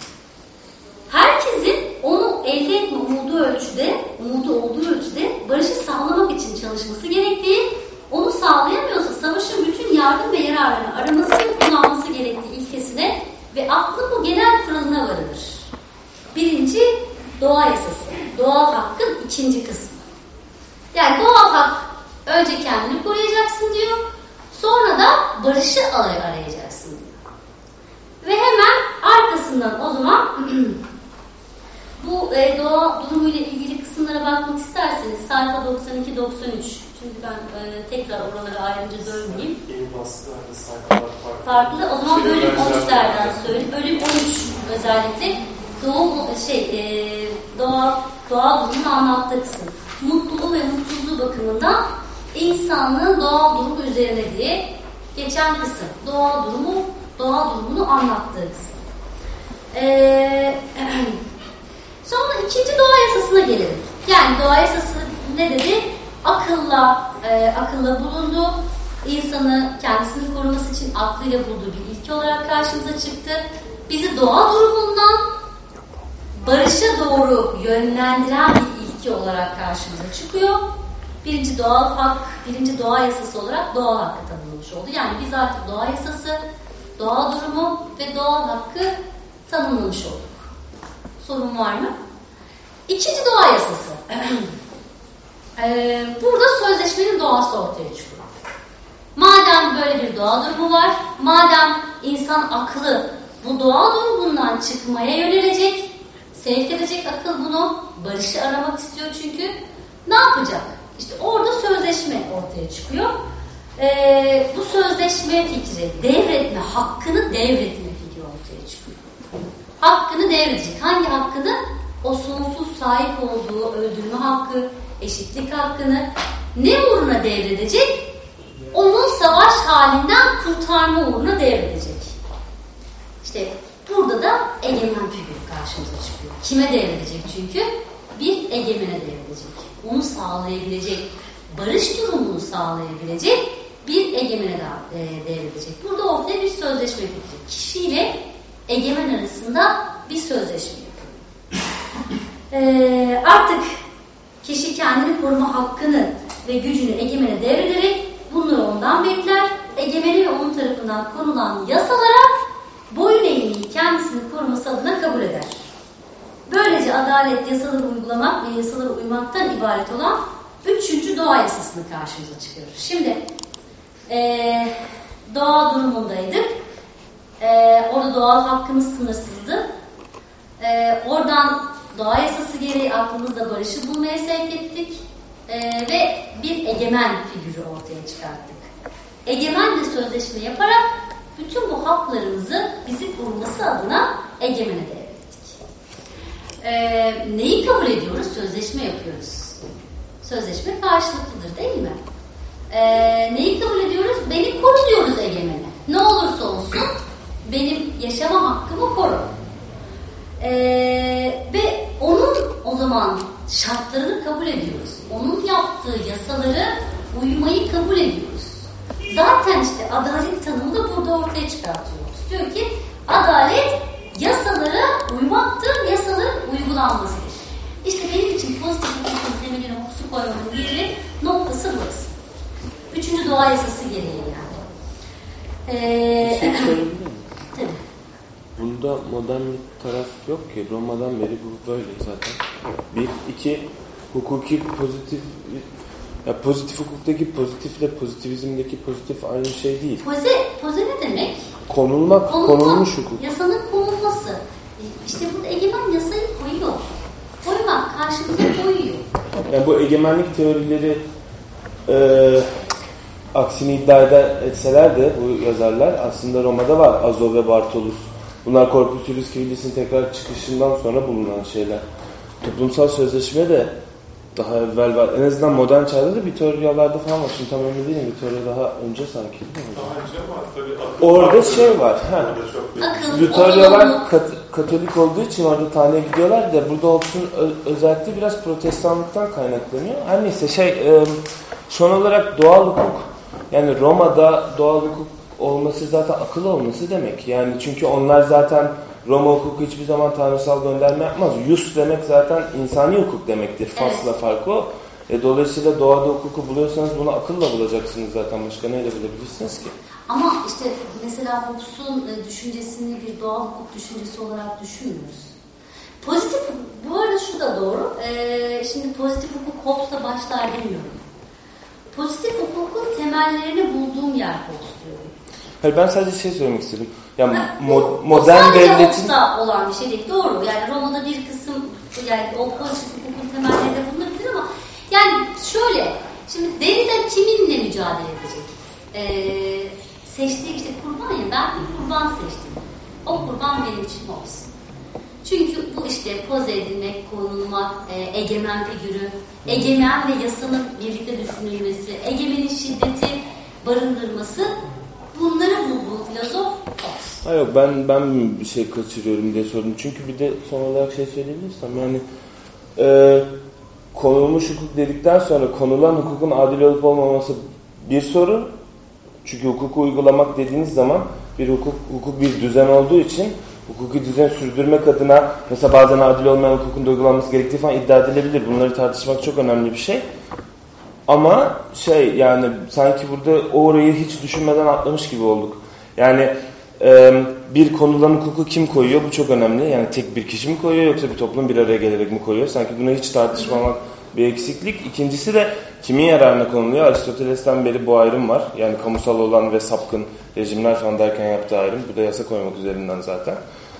Herkesin onu elde etme umudu ölçüde, umudu olduğu ölçüde barışı sağlamak için çalışması gerektiği, onu sağlayamıyorsa savaşın bütün yardım ve yararını araması ve kullanması gerektiği ilkesine ve aklı bu genel kuralına varılır. Birinci doğa yasası. Doğal hakkın ikinci kısmı. Yani doğal hak önce kendini koruyacaksın diyor. Sonra da barışı arayacaksın diyor. Ve hemen arkasından o zaman bu e, doğa durumuyla ilgili kısımlara bakmak isterseniz sayfa 92-93 çünkü ben e, tekrar oralara ayrıca dönmeyeyim. Farklı. O zaman bölüm 13'lerden söyleyeyim. Bölüm 13 özellikle doğum şey e, doğa doğa durumunu anlattığı kısım. Mutluluğu ve mutsuzluğu bakımından insanlığın doğal durumu üzerine diye geçen kısım. Doğal durumu, doğal durumunu anlattığı kısım. Ee, sonra ikinci doğa yasasına gelelim. Yani doğa yasası ne dedi? Akılla, e, akılla bulundu. İnsanı kendisini koruması için aklıyla bulduğu bir ilke olarak karşımıza çıktı. Bizi doğa durumundan barışa doğru yönlendiren bir ilke olarak karşımıza çıkıyor. Birinci doğal hak, birinci doğa yasası olarak doğal hakkı tanımlamış oldu. Yani biz artık doğa yasası, doğa durumu ve doğal hakkı tanımlamış olduk. Sorun var mı? İkinci doğa yasası. ee, burada sözleşmenin doğası ortaya çıkıyor. Madem böyle bir doğa durumu var, madem insan aklı bu doğa durumundan çıkmaya yönelecek, sevk edecek akıl bunu, barışı aramak istiyor çünkü, ne yapacak? İşte orada sözleşme ortaya çıkıyor. Ee, bu sözleşme fikri, devretme, hakkını devretme fikri ortaya çıkıyor. Hakkını devredecek. Hangi hakkını? O sonsuz sahip olduğu öldürme hakkı, eşitlik hakkını ne uğruna devredecek? Onun savaş halinden kurtarma uğruna devredecek. İşte burada da egemen figür karşımıza çıkıyor. Kime devredecek çünkü? Bir egemene devredecek. Onu sağlayabilecek, barış durumunu sağlayabilecek bir egemene devredecek. Burada ortaya bir sözleşme fikri. Kişiyle egemen arasında bir sözleşme yapılıyor. Ee, artık kişi kendini koruma hakkını ve gücünü egemene devrederek bunları ondan bekler. Egemeni ve onun tarafından konulan yasalara boyun eğmeyi kendisini koruması adına kabul eder. Böylece adalet yasaları uygulamak ve yasalara uymaktan ibaret olan üçüncü doğa yasasını karşımıza çıkarır. Şimdi ee, doğa durumundaydık. Ee, orada doğal hakkımız sınırsızdı. Ee, oradan doğa yasası gereği aklımızda barışı bulmaya sevk ettik. Ee, ve bir egemen figürü ortaya çıkarttık. Egemenle sözleşme yaparak bütün bu haklarımızı bizi koruması adına egemene devrettik. Ee, neyi kabul ediyoruz? Sözleşme yapıyoruz. Sözleşme karşılıklıdır değil mi? Ee, neyi kabul ediyoruz? Beni koru diyoruz egemene. Ne olursa olsun benim yaşama hakkımı koru. Ee, ve onun o zaman şartlarını kabul ediyoruz. Onun yaptığı yasaları uymayı kabul ediyoruz. Zaten işte adalet tanımı da burada ortaya çıkartıyoruz. Diyor ki adalet yasalara uymaktır, yasaların uygulanmasıdır. İşte benim için pozitif hukukun temeline hukusu koymanın yeri noktası burası. Üçüncü doğa yasası gereği yani. Ee, şey tabii. Bunda modern bir taraf yok ki. Roma'dan beri bu böyle zaten. Bir, iki, hukuki pozitif ya pozitif hukuktaki pozitifle pozitivizmdeki pozitif aynı şey değil. Poze, poze ne demek? Konulmak, Konulma, konulmuş hukuk. Yasanın konulması. İşte burada egemen yasayı koyuyor. Koymak, karşımıza koyuyor. Yani bu egemenlik teorileri e, aksini iddia etseler de bu yazarlar aslında Roma'da var. Azov ve Bartolus. Bunlar Corpus Juris Civilis'in tekrar çıkışından sonra bulunan şeyler. Toplumsal sözleşme de daha evvel var. En azından modern çağda da Vitoria'larda falan var. Şimdi tam emin değilim. Vitoria daha önce sanki değil mi? Daha önce ama tabii Orada var. şey var. Büyük. Akıl, Vitoryalar kat- Katolik olduğu için orada tane gidiyorlar da burada olsun özellikle biraz protestanlıktan kaynaklanıyor. Her neyse şey e, son olarak doğal hukuk yani Roma'da doğal hukuk olması zaten akıl olması demek. Yani çünkü onlar zaten Roma hukuku hiçbir zaman tanrısal gönderme yapmaz. Yus demek zaten insani hukuk demektir. Fasla farkı o. E, dolayısıyla doğada hukuku buluyorsanız bunu akılla bulacaksınız zaten. Başka neyle bulabilirsiniz ki? Ama işte mesela Hobbes'un e, düşüncesini bir doğal hukuk düşüncesi olarak düşünmüyoruz. Pozitif, bu arada şu da doğru. E, şimdi pozitif hukuk Hobbes'la başlar demiyorum. Pozitif hukukun temellerini bulduğum yer Hobbes diyorum. Hayır ben sadece şey söylemek istedim. Ya Ha, mo- bu modern sadece devletin Hobbes'ta olan bir şey değil. Doğru. Yani Roma'da bir kısım yani o pozitif hukukun temelleri de bulunabilir ama yani şöyle şimdi Derrida kiminle mücadele edecek? Ee, seçtiği işte kurban ya ben bir kurban seçtim. O kurban benim için Hobbes. Çünkü bu işte poz edilmek, konulmak, e, egemen figürü, egemen ve yasanın birlikte düşünülmesi, egemenin şiddeti barındırması bunları bulduğu filozof Hobbes. Ha yok ben ben bir şey kaçırıyorum diye sordum. Çünkü bir de son olarak şey söyleyebilirsem yani e, konulmuş hukuk dedikten sonra konulan hukukun adil olup olmaması bir sorun. Çünkü hukuku uygulamak dediğiniz zaman bir hukuk, hukuk bir düzen olduğu için hukuki düzen sürdürmek adına mesela bazen adil olmayan hukukun uygulanması gerektiği falan iddia edilebilir. Bunları tartışmak çok önemli bir şey. Ama şey yani sanki burada orayı hiç düşünmeden atlamış gibi olduk. Yani e, bir konulan hukuku kim koyuyor bu çok önemli. Yani tek bir kişi mi koyuyor yoksa bir toplum bir araya gelerek mi koyuyor? Sanki bunu hiç tartışmamak bir eksiklik. İkincisi de kimin yararına konuluyor? Aristoteles'ten beri bu ayrım var. Yani kamusal olan ve sapkın rejimler falan derken yaptığı ayrım. Bu da yasa koymak üzerinden zaten.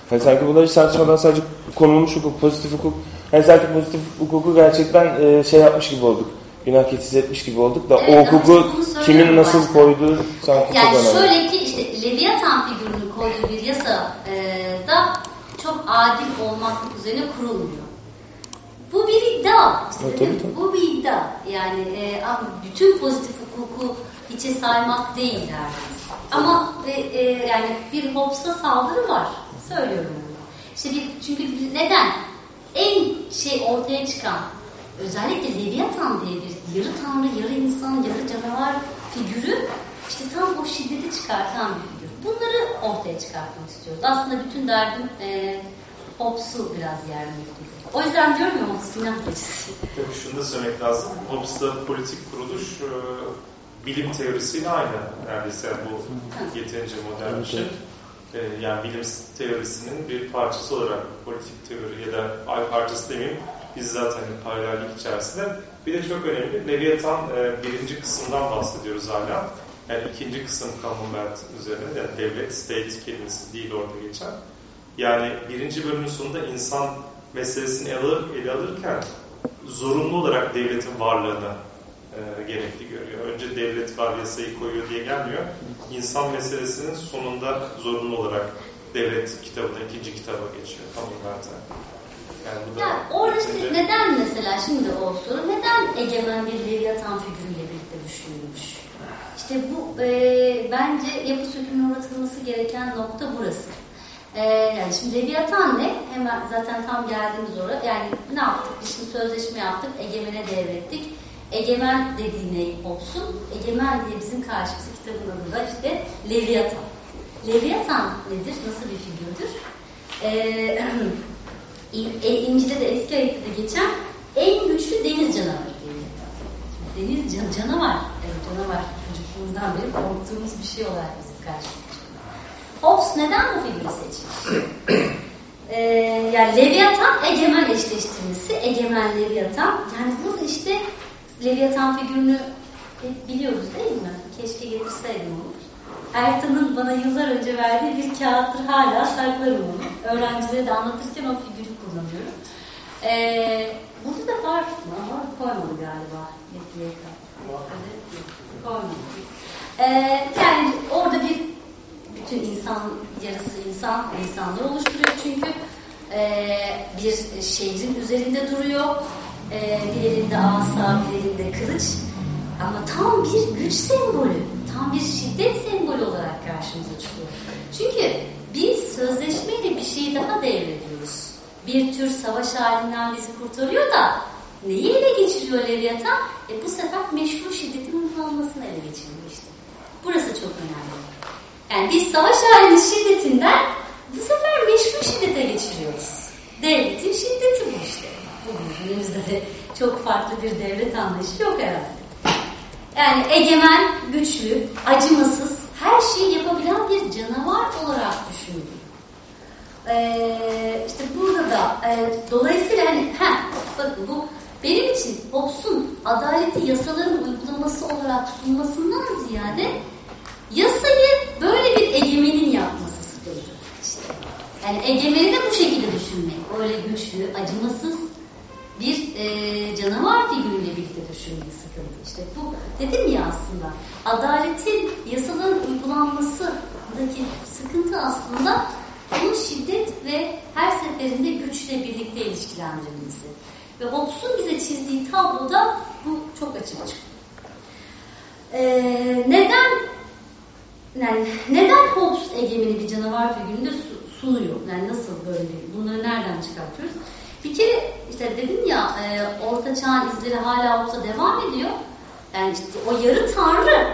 Hani sanki bunları hiç tartışmadan sadece konulmuş hukuk, pozitif hukuk. Hani sanki pozitif hukuku gerçekten e, şey yapmış gibi olduk. Günah keçiz etmiş gibi olduk da Evet, o hukuku kimin nasıl başta. koyduğu sanki Yani çok önemli. şöyle ki işte Leviathan figürünün koyduğu bir yasa e, da çok adil olmak üzerine kurulmuyor. Bu bir iddia. İşte Evet, tabii, tabii. Bu bir iddia. Yani e, bütün pozitif hukuku hiçe saymak değil derdimiz. Ama e, e, yani bir Hobbes'a saldırı var. Söylüyorum bunu. İşte bir, çünkü neden? En şey ortaya çıkan özellikle Leviathan diye bir yarı tanrı, yarı insan, yarı canavar figürü işte tam o şiddeti çıkartan bir figür. bunları ortaya çıkartmak istiyoruz. Aslında bütün derdim e, Hobbes'u biraz yermek. O yüzden diyorum ya Hobbes Sinan Hocası. Tabii şunu da söylemek lazım. Hobbes'ta politik kuruluş e, bilim teorisiyle aynı neredeyse bu yeterince modern bir şey. E, yani bilim teorisinin bir parçası olarak politik teori ya da ay parçası demeyeyim bizzat hani paralellik içerisinde. Bir de çok önemli Leviathan e, birinci kısımdan bahsediyoruz hala. Yani ikinci kısım Commonwealth üzerine yani devlet, state kelimesi değil orada geçen. Yani birinci bölümün sonunda insan meselesini ele, alır, ele alırken zorunlu olarak devletin varlığını e, gerekli görüyor. Önce devlet var yasayı koyuyor diye gelmiyor. İnsan meselesinin sonunda zorunlu olarak devlet kitabına, ikinci kitaba geçiyor. Commonwealth'a. Yani, yani orada işte neden mesela şimdi o soru neden egemen bir Leviathan figürüyle birlikte düşünülmüş? İşte bu e, bence yapı sökümüne uğratılması gereken nokta burası. E, yani şimdi Leviathan ne? Hemen zaten tam geldiğimiz oraya. Yani ne yaptık? Biz şimdi sözleşme yaptık. Egemene devrettik. Egemen dediğine Hobbes'un. Egemen diye bizim karşımıza kitabın adı da işte Leviathan. Leviathan nedir? Nasıl bir figürdür? Eee İncil'de de eski ayette geçen en güçlü deniz canavarı Deniz can, canavar. Evet canavar. Çocukluğumuzdan beri korktuğumuz bir şey olarak bizim karşımıza Hobbes neden bu figürü seçmiş? ee, yani Leviathan egemen eşleştirmesi, egemen Leviathan. Yani burada işte Leviathan figürünü biliyoruz değil mi? Keşke getirseydim onu. Ertan'ın bana yıllar önce verdiği bir kağıttır hala saklarım onu. Öğrencilere de anlatırken o figürü kullanıyorum. Ee, burada da var mı? Var koymadı galiba. Koymadı. Ee, yani orada bir bütün insan yarısı insan, insanları oluşturuyor çünkü ee, bir şehrin üzerinde duruyor. Ee, bir elinde asa, bir elinde kılıç. Ama tam bir güç sembolü, tam bir şiddet sembolü olarak karşımıza çıkıyor. Çünkü biz sözleşmeyle bir şey daha devrediyoruz. Bir tür savaş halinden bizi kurtarıyor da neyi ele geçiriyor Leviathan? E bu sefer meşru şiddetin uygulanmasını ele geçiriyor işte. Burası çok önemli. Yani biz savaş halinin şiddetinden bu sefer meşru şiddete geçiriyoruz. Devletin şiddeti bu işte. Bugün günümüzde de çok farklı bir devlet anlayışı yok herhalde. Yani egemen, güçlü, acımasız, her şeyi yapabilen bir canavar olarak düşünülüyor. Ee, işte burada da e, dolayısıyla hani, heh, bakın bu benim için Hobbes'un adaleti yasaların uygulaması olarak sunmasından ziyade yasayı böyle bir egemenin yapması sıkıntı. İşte. Yani egemeni de bu şekilde düşünmek. Öyle güçlü, acımasız bir e, canavar figürüyle birlikte düşünmek sıkıntı. İşte bu dedim ya aslında adaletin yasaların uygulanmasındaki sıkıntı aslında bunun şiddet ve her seferinde güçle birlikte ilişkilendirilmesi. Ve Hobbes'un bize çizdiği tabloda bu çok açık. Ee, neden yani neden Hobbes egemeni bir canavar figüründe sunuyor? Yani nasıl böyle bunları nereden çıkartıyoruz? Bir kere işte dedim ya e, Orta Çağ'ın izleri hala olsa devam ediyor. Yani işte o yarı tanrı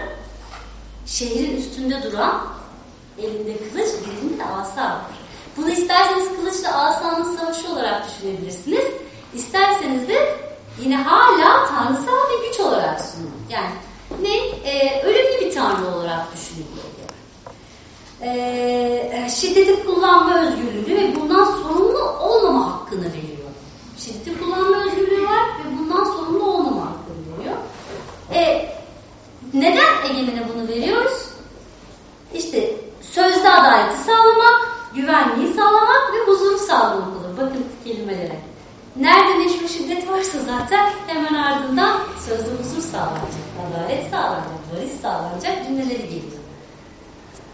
şehrin üstünde duran elinde kılıç, elinde de asa var. Bunu isterseniz kılıçla asanın savaşı olarak düşünebilirsiniz. İsterseniz de yine hala tanrısal bir güç olarak sunun. Yani ne? E, ölümlü bir tanrı olarak düşünülüyor. E, şiddeti kullanma özgürlüğü ve bundan sorumlu olmama hakkını veriyor. Şiddeti kullanma özgürlüğü var ve bundan sorumlu olmama hakkını veriyor. E, neden egemene bunu veriyoruz? İşte sözde adaleti sağlamak, güvenliği sağlamak ve huzuru sağlamak olur. Bakın kelimelere. Nerede meşru şiddet varsa zaten hemen ardından sözde huzur sağlanacak, adalet sağlanacak, barış sağlanacak cümleleri geliyor.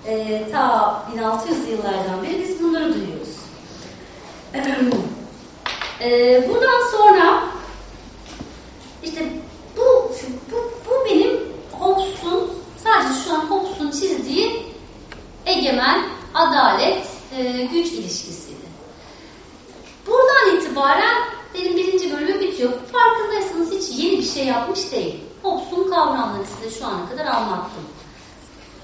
Ee, ta 1600 yıllardan beri biz bunları duyuyoruz. ee, buradan sonra işte bu, bu, bu benim Hobbes'un sadece şu an Hobbes'un çizdiği egemen, adalet, e, güç ilişkisiydi. Buradan itibaren benim birinci bölümü bitiyor. Farkındaysanız hiç yeni bir şey yapmış değil. Hobbes'un kavramlarını size şu ana kadar anlattım.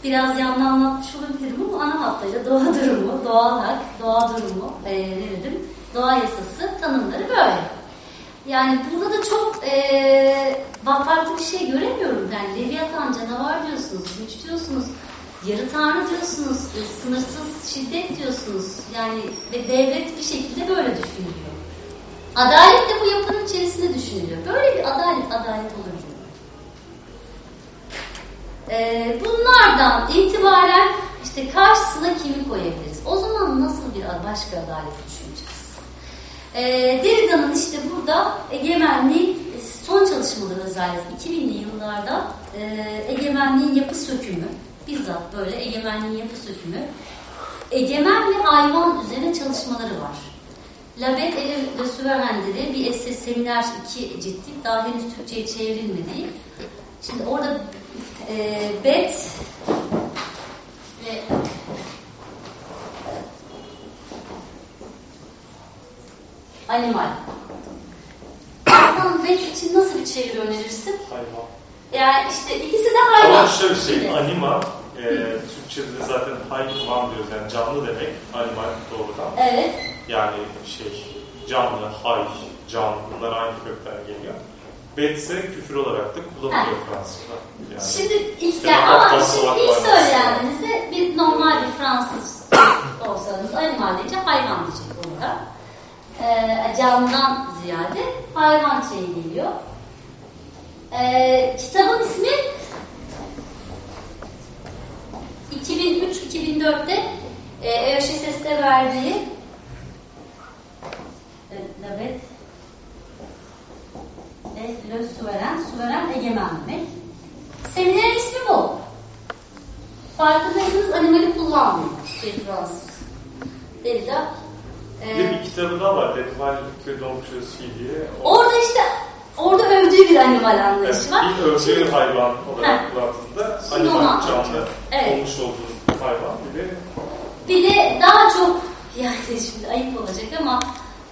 Biraz yanlış anlatmış olabilirim ama ana hatlarıyla doğa durumu, doğal hak, doğa durumu, e, ne dedim, doğa yasası tanımları böyle. Yani burada da çok e, farklı bir şey göremiyorum. Yani Leviathan canavar diyorsunuz, güç diyorsunuz, yarı tanrı diyorsunuz, e, sınırsız şiddet diyorsunuz. Yani ve devlet bir şekilde böyle düşünülüyor. Adalet de bu yapının içerisinde düşünülüyor. Böyle bir adalet, adalet olur diyor. Ee, bunlardan itibaren işte karşısına kimi koyabiliriz? O zaman nasıl bir başka adalet düşüneceğiz? Ee, Derrida'nın işte burada egemenliği son çalışmaları özellikle 2000'li yıllarda e, egemenliğin yapı sökümü, bizzat böyle egemenliğin yapı sökümü, egemen ve hayvan üzerine çalışmaları var. Labet ele ve Süverenleri bir eser seminer iki ciltlik daha henüz Türkçe'ye çevrilmedi. Şimdi orada e, bet ve animal. Aslan bet için nasıl bir çeviri önerirsin? Hayvan. Yani işte ikisi de hayvan. Ama şöyle bir şey, anima, e, Türkçe'de de zaten hayvan diyoruz yani canlı demek, animal doğrudan. Evet. Yani şey, canlı, hay, can, bunlar aynı kökten geliyor. Bet ise küfür olarak da kullanılıyor Fransız'da. Yani. Şimdi ilk, Yani ama şimdi ilk var söyleyenlerinizde bir normal bir Fransız olsanız animal diyecek, hayvan diyecek burada. Ee, canlıdan ziyade hayvan şeyi geliyor. Ee, kitabın ismi 2003-2004'te e, EÖŞSS'te verdiği Evet. Le Suveren, Suveren Egemen demek. Seminerin ismi bu. Farkındaysanız animali kullanmıyor bir Fransız. Derrida. Bir kitabı daha var, donc je suis diye. Orada işte orada övdüğü bir animal anlayışı Evet, var. bir övgü hayvan olarak onu animal canlı Evet. olmuş olduğu hayvan de Bir de daha çok yani şimdi ayıp olacak ama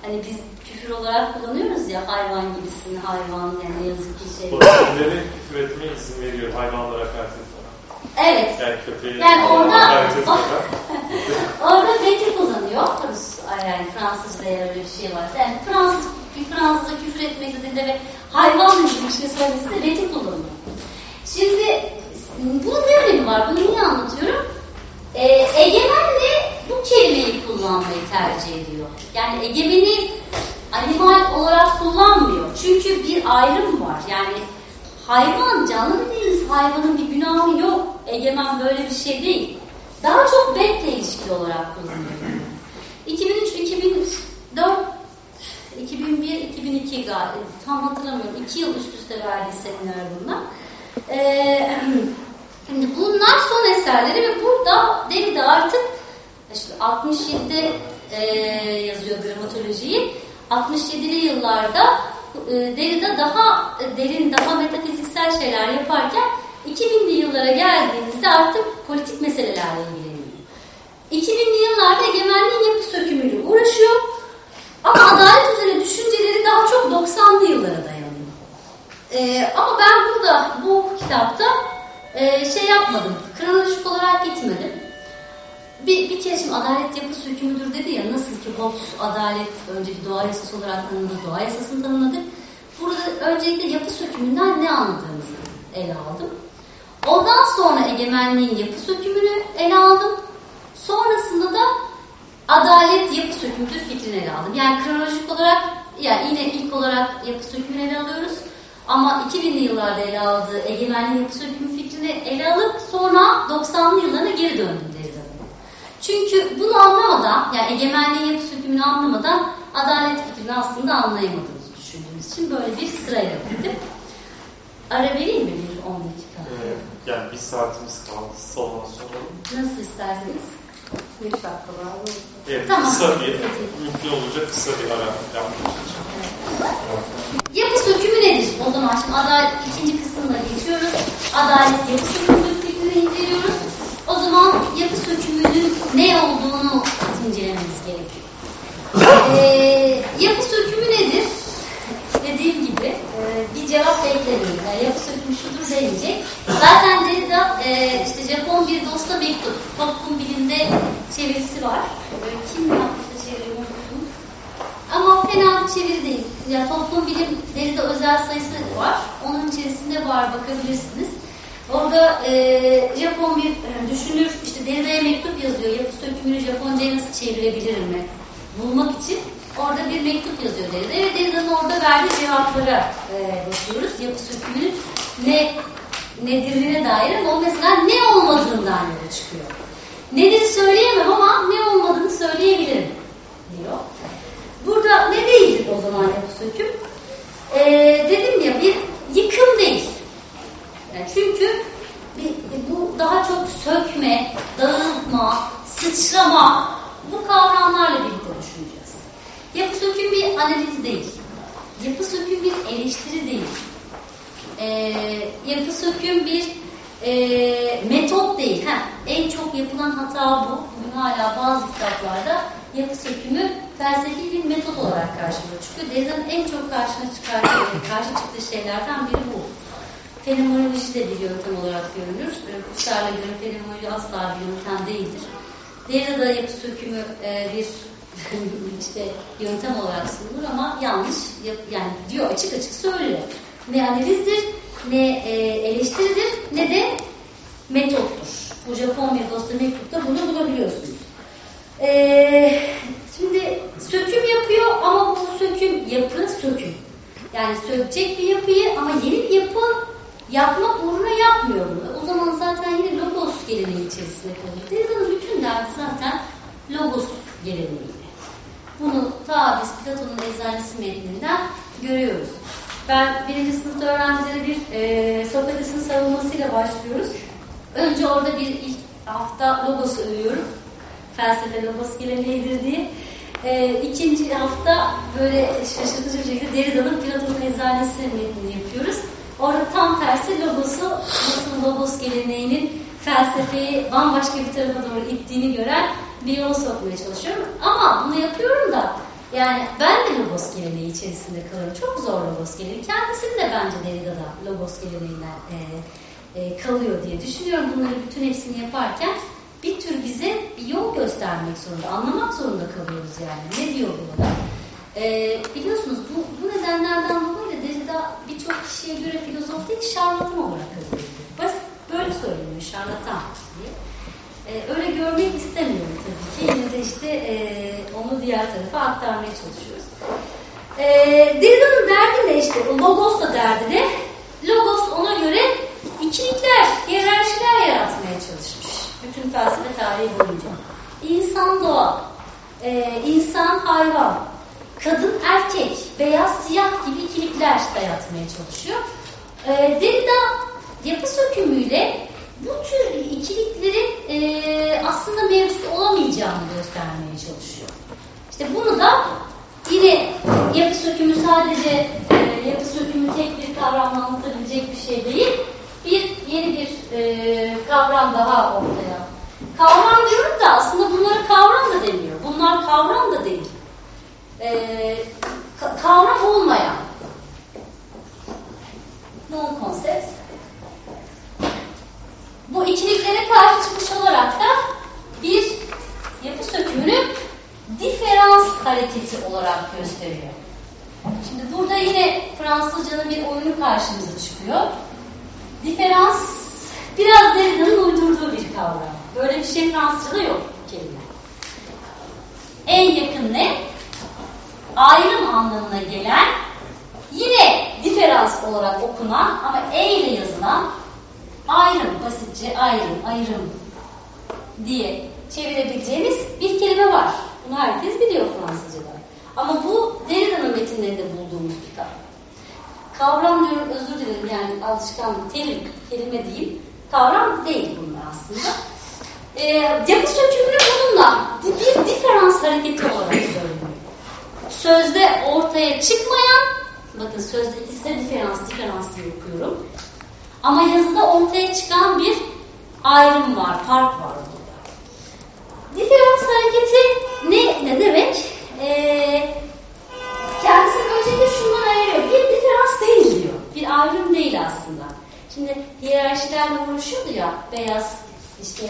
hani biz küfür olarak kullanıyoruz ya hayvan gibisini hayvan yani yazık ki şey. Profillere küfür etmeye izin veriyor hayvanlara etmeden. Evet. Yani köpeğe Yani orada-. Orada beti kullanıyor. Rus, yani Fransızca eğer öyle bir şey varsa. Yani Fransız, Fransızca küfür etmek dediğinde ve hayvan gibi bir şey söylemesinde beti kullanıyor. Şimdi bunun ne önemi var? Bunu niye anlatıyorum? Ee, egemen de bu kelimeyi kullanmayı tercih ediyor. Yani egemeni animal olarak kullanmıyor. Çünkü bir ayrım var. Yani hayvan, canlı dediğimiz hayvanın bir günahı yok. Egemen böyle bir şey değil. Daha çok betle ilişkili olarak kullanılıyor. 2003, 2004, 2001, 2002 galiba tam hatırlamıyorum. 2 yıl üst üste verdiği seminer bunlar. Ee, şimdi bunlar son eserleri ve burada Derrida artık işte 67'de e, yazıyor gramatolojiyi. 67'li yıllarda e, Derrida daha derin, daha metafiziksel şeyler yaparken 2000'li yıllara geldiğimizde artık politik meselelerle ilgileniyor. 2000'li yıllarda egemenliğin yapı sökümüyle uğraşıyor. Ama adalet üzerine düşünceleri daha çok 90'lı yıllara dayanıyor. Ee, ama ben burada bu kitapta e, şey yapmadım, kronolojik olarak gitmedim. Bir, bir kere şimdi adalet yapı sökümüdür dedi ya, nasıl ki Hobbes adalet önce bir doğa yasası olarak tanımladı, doğa yasasını tanımladık. Burada öncelikle yapı sökümünden ne anladığımızı ele aldım. Ondan sonra egemenliğin yapı sökümünü ele aldım. Sonrasında da adalet yapı sökümüdür fikrini ele aldım. Yani kronolojik olarak yani yine ilk olarak yapı sökümünü ele alıyoruz. Ama 2000'li yıllarda ele aldığı egemenliğin yapı sökümü fikrini ele alıp sonra 90'lı yıllarına geri döndüm Derrida'da. Çünkü bunu anlamadan yani egemenliğin yapı sökümünü anlamadan adalet fikrini aslında anlayamadığımızı düşündüğümüz için böyle bir sırayla gittim. Ara vereyim mi bir 10 dakika? Ee, yani bir saatimiz kaldı. Salona soralım. Nasıl isterseniz. Bir dakika var. Evet, Tamam. kısa bir, mümkün olunca kısa bir ara yapmak için. Yapı sökümü nedir? O zaman şimdi adalet ikinci kısmına geçiyoruz. Adalet yapı sökümü fikrini inceliyoruz. O zaman yapı sökümünün ne olduğunu incelememiz gerekiyor. Ee, yapı sökümü nedir? Dediğim gibi e, bir cevap beklemeyin. Yani yapı sökümü şudur demeyecek. Zaten Derrida e, işte Japon bir dosta mektup. Toplum bilimde çevirisi var. Böyle kim yaptıysa çeviriyi unuttum. Ama fena bir çeviri değil. Yani toplum bilim deride özel sayısı var. Onun içerisinde var bakabilirsiniz. Orada e, Japon bir e, düşünür işte Derrida'ya mektup yazıyor. Yapı sökümünü Japonca'ya nasıl çevirebilirim mi? Bulmak için orada bir mektup yazıyor Derrida ve Derrida'nın orada verdiği cevaplara e, bakıyoruz. Yapı sökümünün ne nedirine dair ama o mesela ne olmadığından yola çıkıyor. Nedir söyleyemem ama ne olmadığını söyleyebilirim diyor. Burada ne değildir o zaman yapı söküm? Ee, dedim ya bir yıkım değil. Yani çünkü bu daha çok sökme, dağılma, sıçrama bu kavramlarla birlikte düşüneceğiz. Yapı söküm bir analiz değil. Yapı söküm bir eleştiri değil. Ee, yapı söküm bir e, metot değil. Ha, en çok yapılan hata bu. Bugün hala bazı kitaplarda yapı sökümü felsefi bir metot olarak karşımıza çıkıyor. Derrida'nın en çok karşına çıkar, karşı çıktığı şeylerden biri bu. Fenomenoloji de bir yöntem olarak görülür. Kuşlarla göre fenomenoloji asla bir yöntem değildir. Derrida yapı sökümü e, bir işte yöntem olarak sunulur ama yanlış yani diyor açık açık söylüyor. Ne analizdir, ne e, eleştiridir, ne de metottur. Bu Japon bir dosta mektupta bunu bulabiliyorsunuz. Ee, şimdi söküm yapıyor ama bu söküm yapı söküm. Yani sökecek bir yapıyı ama yeni bir yapı yapmak uğruna yapmıyor bunu. O zaman zaten yine logos geleneği içerisinde kalıyor. Derrida'nın bütün derdi zaten logos geleneğiydi. Bunu ta biz Platon'un eczanesi metninden görüyoruz. Ben birinci sınıfta öğrencilere bir e, Sokrates'in savunmasıyla başlıyoruz. Önce orada bir ilk hafta logos övüyorum. Felsefe logos geleneğidir diye. E, ikinci hafta böyle şaşırtıcı bir şekilde Derrida'nın Platon'un eczanesi metnini yapıyoruz. Orada tam tersi logosu, nasıl logos geleneğinin felsefeyi bambaşka bir tarafa doğru ittiğini gören bir yola sokmaya çalışıyorum. Ama bunu yapıyorum da yani ben de logos geleneği içerisinde kalıyorum. Çok zor logos geleneği. Kendisini de bence Derrida'da logos geleneğinden e, e, kalıyor diye düşünüyorum. Bunları bütün hepsini yaparken bir tür bize bir yol göstermek zorunda, anlamak zorunda kalıyoruz yani. Ne diyor burada? E, biliyorsunuz bu, bu nedenlerden dolayı da Derrida birçok kişiye göre filozof değil, şarlatan olarak kabul ediyor. Basit böyle söyleniyor, şarlatan diye. Ee, öyle görmek istemiyorum tabii ki. Yine de işte e, onu diğer tarafa aktarmaya çalışıyoruz. E, Derrida'nın derdi ne işte? Logos da derdi ne? Logos ona göre ikilikler, hiyerarşiler yaratmaya çalışmış. Bütün felsefe tarihi boyunca. İnsan doğa, e, insan hayvan, kadın erkek, beyaz siyah gibi ikilikler dayatmaya çalışıyor. E, Derrida yapı sökümüyle bu tür ikiliklerin e, aslında mevcut olamayacağını göstermeye çalışıyor. İşte bunu da yine yapı sökümü sadece e, yapı sökümü tek bir kavramla anlatabilecek bir şey değil. Bir yeni bir e, kavram daha ortaya. Kavram diyorum da aslında bunlara kavram da deniyor. Bunlar kavram da değil. E, kavram olmayan non konsept bu ikiliklere karşı çıkmış olarak da bir yapı sökümünü diferans hareketi olarak gösteriyor. Şimdi burada yine Fransızcanın bir oyunu karşımıza çıkıyor. Diferans biraz Derrida'nın uydurduğu bir kavram. Böyle bir şey Fransızca'da yok kelime. En yakın ne? Ayrım anlamına gelen yine diferans olarak okunan ama E ile yazılan ayrım, basitçe ayrım, ayrım diye çevirebileceğimiz bir kelime var. Bunu herkes biliyor Fransızca'da. Ama bu Derrida'nın metinlerinde bulduğumuz bir kavram. Kavram diyorum özür dilerim yani alışkanlık, terim, kelime diyeyim. Kavram değil bunlar aslında. E, yapı sökümünü bununla bir diferans hareketi olarak söylüyor. Sözde ortaya çıkmayan, bakın sözde ikisi diferans, diferans diye okuyorum. Ama yazıda ortaya çıkan bir ayrım var, fark var burada. Diferans hareketi ne, ne demek? Ee, kendisi öncelikle şundan ayırıyor. Bir diferans değil diyor. Bir ayrım değil aslında. Şimdi hiyerarşilerle uğraşıyordu ya, beyaz, işte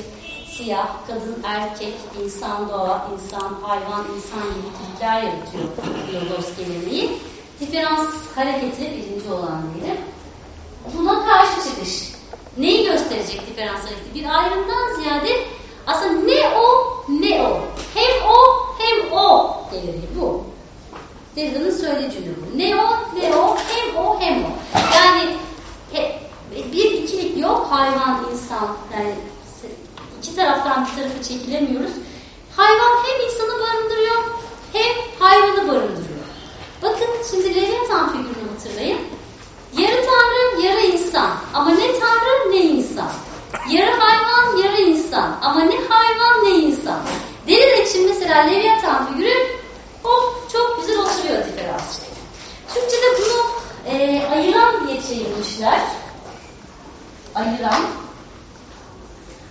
siyah, kadın, erkek, insan, doğa, insan, hayvan, insan gibi tipler yaratıyor Logos geleneği. Diferans hareketi birinci olan diyelim. Buna karşı çıkış. Neyi gösterecek diferans hareketi? Bir ayrımdan ziyade aslında ne o ne o. Hem o hem o geleneği bu. Derrida'nın söylediği cümle bu. Ne o ne o hem o hem o. Yani he, bir ikilik yok hayvan insan yani iki taraftan bir tarafı çekilemiyoruz. Hayvan hem insanı barındırıyor hem hayvanı barındırıyor. Bakın şimdi Leviathan figürünü hatırlayın. Yarı tanrı, yarı insan. Ama ne tanrı ne insan. Yarı hayvan, yarı insan. Ama ne hayvan ne insan. Deride için mesela Leviathan figürü oh çok güzel oturuyor diferans. Türkçe'de bunu e, ayıran diye çevirmişler. Ayıran.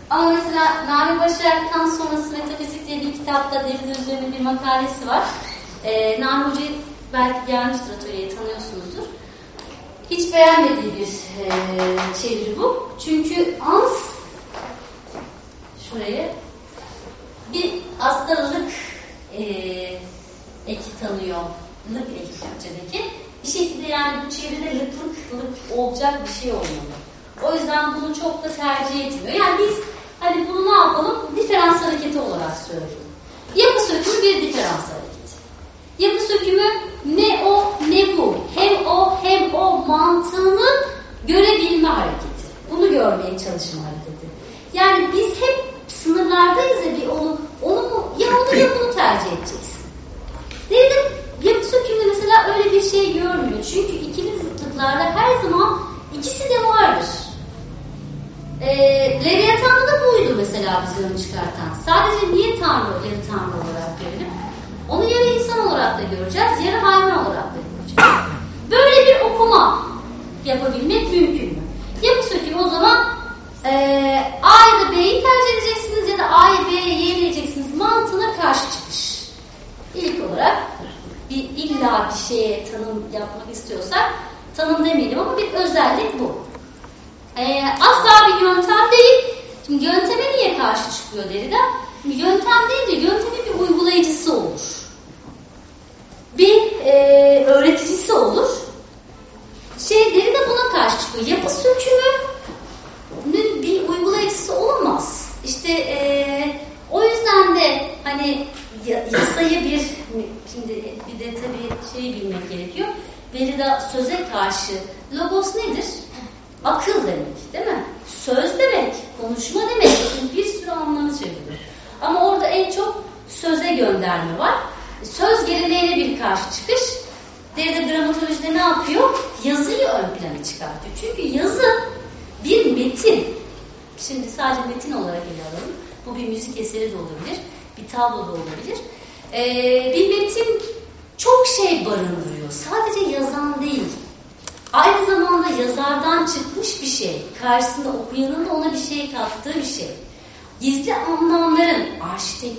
Ama mesela Navi Başarak'tan sonrası Metafizik diye bir kitapta Deride üzerine bir makalesi var. E, Navi Hoca'yı belki gelmiştir atölyeye tanıyorsunuzdur. Hiç beğenmediği bir e, çeviri bu. Çünkü ans şuraya bir hastalık e, eki tanıyor. Lık eki Türkçedeki. Bir şekilde yani bu çeviride lıklık lık olacak bir şey olmalı. O yüzden bunu çok da tercih etmiyor. Yani biz hani bunu ne yapalım? Diferans hareketi olarak söylüyorum.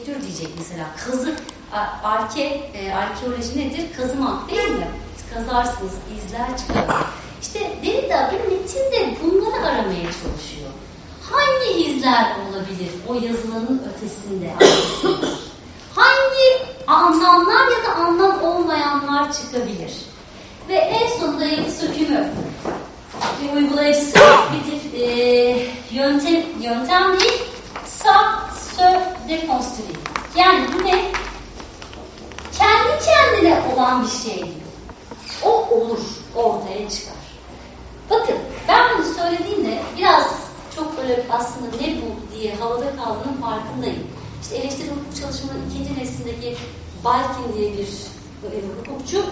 Arşitektür diyecek mesela. Kazık, arke, e, arkeoloji nedir? Kazımak değil mi? Kazarsınız, izler çıkar. İşte Derrida bir metinde bunları aramaya çalışıyor. Hangi izler olabilir o yazılanın ötesinde? Hangi anlamlar ya da anlam olmayanlar çıkabilir? Ve en sonunda yapı sökümü bir uygulayıcısı bir e, yöntem, yöntem değil sa sö dekonstrü. Yani bu ne? Kendi kendine olan bir şey. O olur, ortaya çıkar. Bakın ben bunu söylediğimde biraz çok böyle aslında ne bu diye havada kaldığının farkındayım. İşte eleştiri hukuk çalışmaların ikinci neslindeki Balkin diye bir e, hukukçu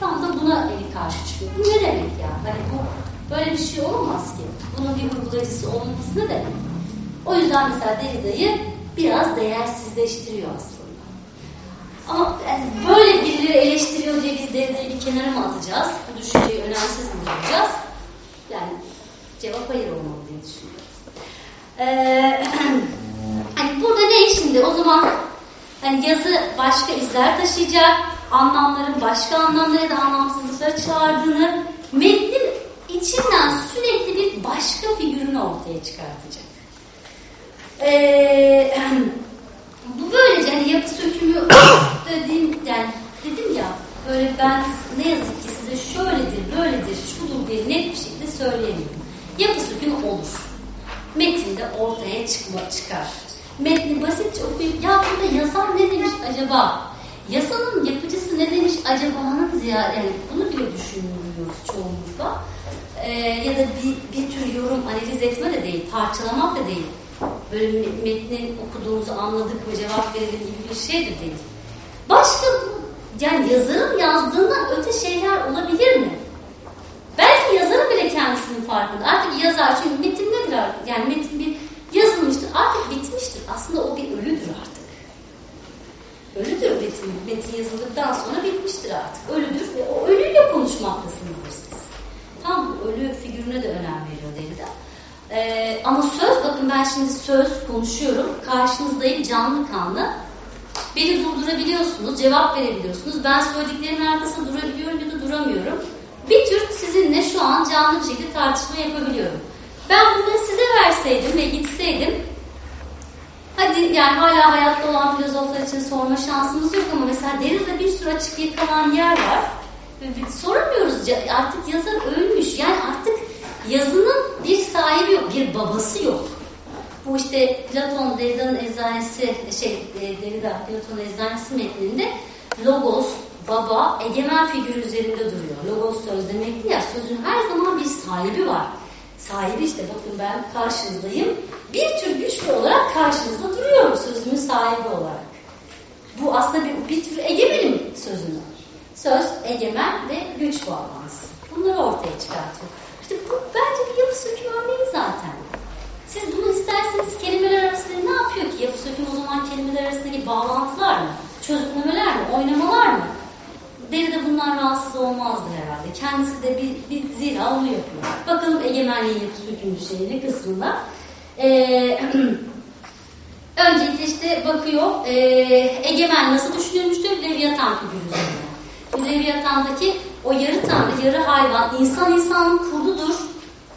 tam da buna eli karşı çıkıyor. Bu ne demek ya? Hani bu böyle bir şey olmaz ki. Bunun bir uygulayıcısı olması ne demek? O yüzden mesela Derrida'yı biraz değersizleştiriyor aslında. Ama yani böyle birileri eleştiriyor diye biz Derrida'yı bir kenara mı atacağız? Bu düşünceyi önemsiz mi bulacağız? Yani cevap hayır olmalı diye düşünüyorum. Ee, hani burada ne şimdi? O zaman hani yazı başka izler taşıyacak, anlamların başka anlamlara da anlamsızlıklara çağırdığını, metnin içinden sürekli bir başka figürünü ortaya çıkartacak. Ee, bu böylece hani yapı sökümü dediğim yani dedim ya böyle ben ne yazık ki size şöyledir, böyledir, şudur diye net bir şekilde söyleyemiyorum. Yapı sökümü olur. Metinde ortaya çıkma, çıkar. Metni basitçe okuyup ya burada yazar ne demiş acaba? Yasanın yapıcısı ne demiş acaba'nın ziyade yani bunu bile düşünmüyoruz çoğunlukla. Ee, ya da bir, bir tür yorum analiz etme de değil, parçalamak da değil. Böyle metni okuduğumuzu anladık ve cevap verelim gibi bir şey de değil. Başka yani yazarın yazdığından öte şeyler olabilir mi? Belki yazarın bile kendisinin farkında. Artık yazar çünkü metin nedir artık? Yani metin bir yazılmıştır. Artık bitmiştir. Aslında o bir ölüdür artık. Ölüdür metin. Metin yazıldıktan sonra bitmiştir artık. Ölüdür ve o ölüyle konuşmaktasınızdır siz. Tam ölü figürüne de önem veriyor Derrida. Ee, ama söz, bakın ben şimdi söz konuşuyorum. Karşınızdayım canlı kanlı. Beni durdurabiliyorsunuz, cevap verebiliyorsunuz. Ben söylediklerimin arkasında durabiliyorum ya da duramıyorum. Bir tür sizinle şu an canlı bir şekilde tartışma yapabiliyorum. Ben bunu size verseydim ve gitseydim Hadi yani hala hayatta olan filozoflar için sorma şansımız yok ama mesela Derrida bir sürü açık yakalan yer var. Soramıyoruz artık yazar ölmüş. Yani artık yazının bir sahibi yok, bir babası yok. Bu işte Platon Derrida'nın eczanesi, şey Derrida Platon eczanesi metninde logos, baba, egemen figürü üzerinde duruyor. Logos söz demekti ya, sözün her zaman bir sahibi var. Sahibi işte bakın ben karşınızdayım. Bir tür güçlü olarak karşınızda duruyorum sözümün sahibi olarak. Bu aslında bir, bir tür egemenim sözünü. Söz, egemen ve güç bağlantısı. Bunları ortaya çıkartıyor. Bu bence bir yapı sökümü örneği zaten. Siz bunu isterseniz kelimeler arasında ne yapıyor ki? Yapı sökümü o zaman kelimeler arasındaki bağlantılar mı? Çözümlemeler mi? Oynamalar mı? Derrida bundan rahatsız olmazdı herhalde. Kendisi de bir, bir zira onu yapıyor. Bakalım egemenliğin yapı sökümü şeyini kısmında. Ee, öncelikle işte bakıyor e, egemen nasıl düşünülmüştür? Leviathan figürü üzerine. Leviathan'daki o yarı tanrı, yarı hayvan, insan insanın kurdudur.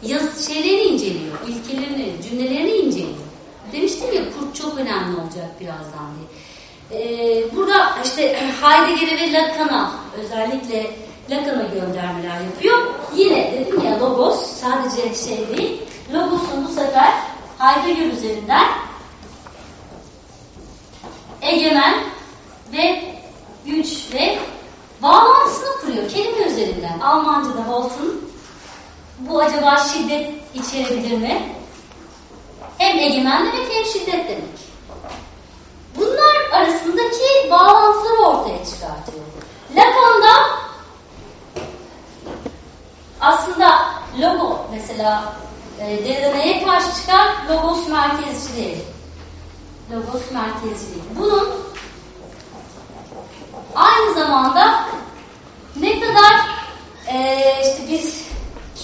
Yaz, şeylerini inceliyor, ilkelerini, cümlelerini inceliyor. Demiştim ya kurt çok önemli olacak birazdan diye. Ee, burada işte Heidegger'e ve Lacan'a özellikle Lacan'a göndermeler yapıyor. Yine dedim ya Logos sadece şey değil. Logos'un bu sefer Heidegger üzerinden egemen ve güç ve bağlantısını kuruyor kelime üzerinden. Almanca'da Holt'un bu acaba şiddet içerebilir mi? Hem egemen demek hem şiddet demek. Bunlar arasındaki bağlantıları ortaya çıkartıyor. Lacan'da aslında logo mesela e, Derrida'ya karşı çıkar logos merkezciliği. Logos merkezciliği. Bunun aynı zamanda ne kadar e, işte biz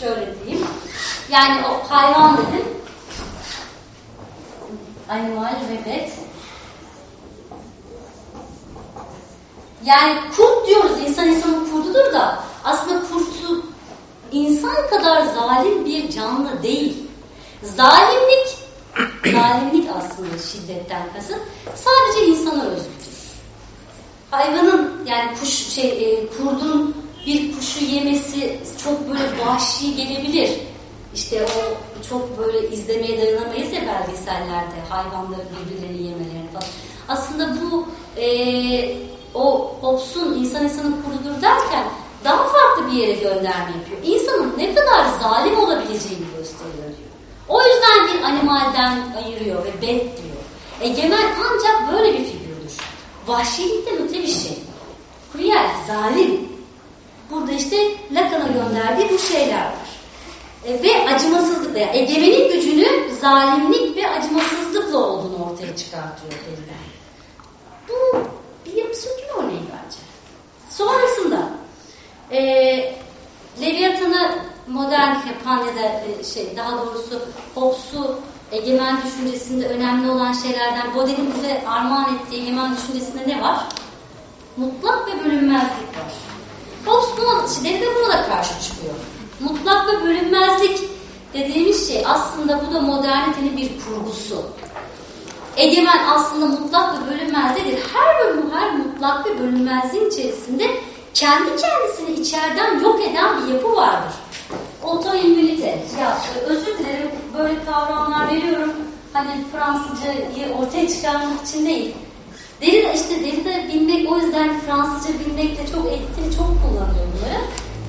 şöyle diyeyim yani o hayvan dedim animal rebet yani kurt diyoruz insan insanın kurdudur da aslında kurtu insan kadar zalim bir canlı değil. Zalimlik zalimlik aslında şiddetten kasıt sadece insana özgüdür. Hayvanın yani kuş şey e, kurdun bir kuşu yemesi çok böyle vahşi gelebilir. İşte o çok böyle izlemeye dayanamayız ya belgesellerde hayvanların birbirlerini yemelerini falan. Aslında bu e, o Hobbes'un insan insanın kurudur derken daha farklı bir yere gönderme yapıyor. İnsanın ne kadar zalim olabileceğini gösteriyor diyor. O yüzden bir animalden ayırıyor ve bet diyor. Egemen ancak böyle bir figürdür. Vahşilikten öte bir şey. Cruel, zalim. Burada işte Lacan'a gönderdiği bu şeyler var. E, ve acımasızlık yani egemenin gücünü zalimlik ve acımasızlıkla olduğunu ortaya çıkartıyor Derrida. Bu bir yapı sökümü örneği bence. Sonrasında e, Leviathan'ı modern yapan ya da e, şey daha doğrusu Hobbes'u egemen düşüncesinde önemli olan şeylerden Baudelaire bize armağan ettiği egemen düşüncesinde ne var? Mutlak ve bölünmezlik var. Hobbes buna, Derrida buna da karşı çıkıyor. Mutlak ve bölünmezlik dediğimiz şey aslında bu da modernitenin bir kurgusu. egemen aslında mutlak ve bölünmez. Her bölüm, her mutlak ve bölünmezliğin içerisinde kendi kendisini içeriden yok eden bir yapı vardır. Otoimmünite. Ya özür dilerim böyle kavramlar veriyorum. Hani Fransızcayı ortaya çıkarmak için değil. Derrida işte Derrida bilmek o yüzden Fransızca bilmek de çok etkili, çok kullanıyor bunları.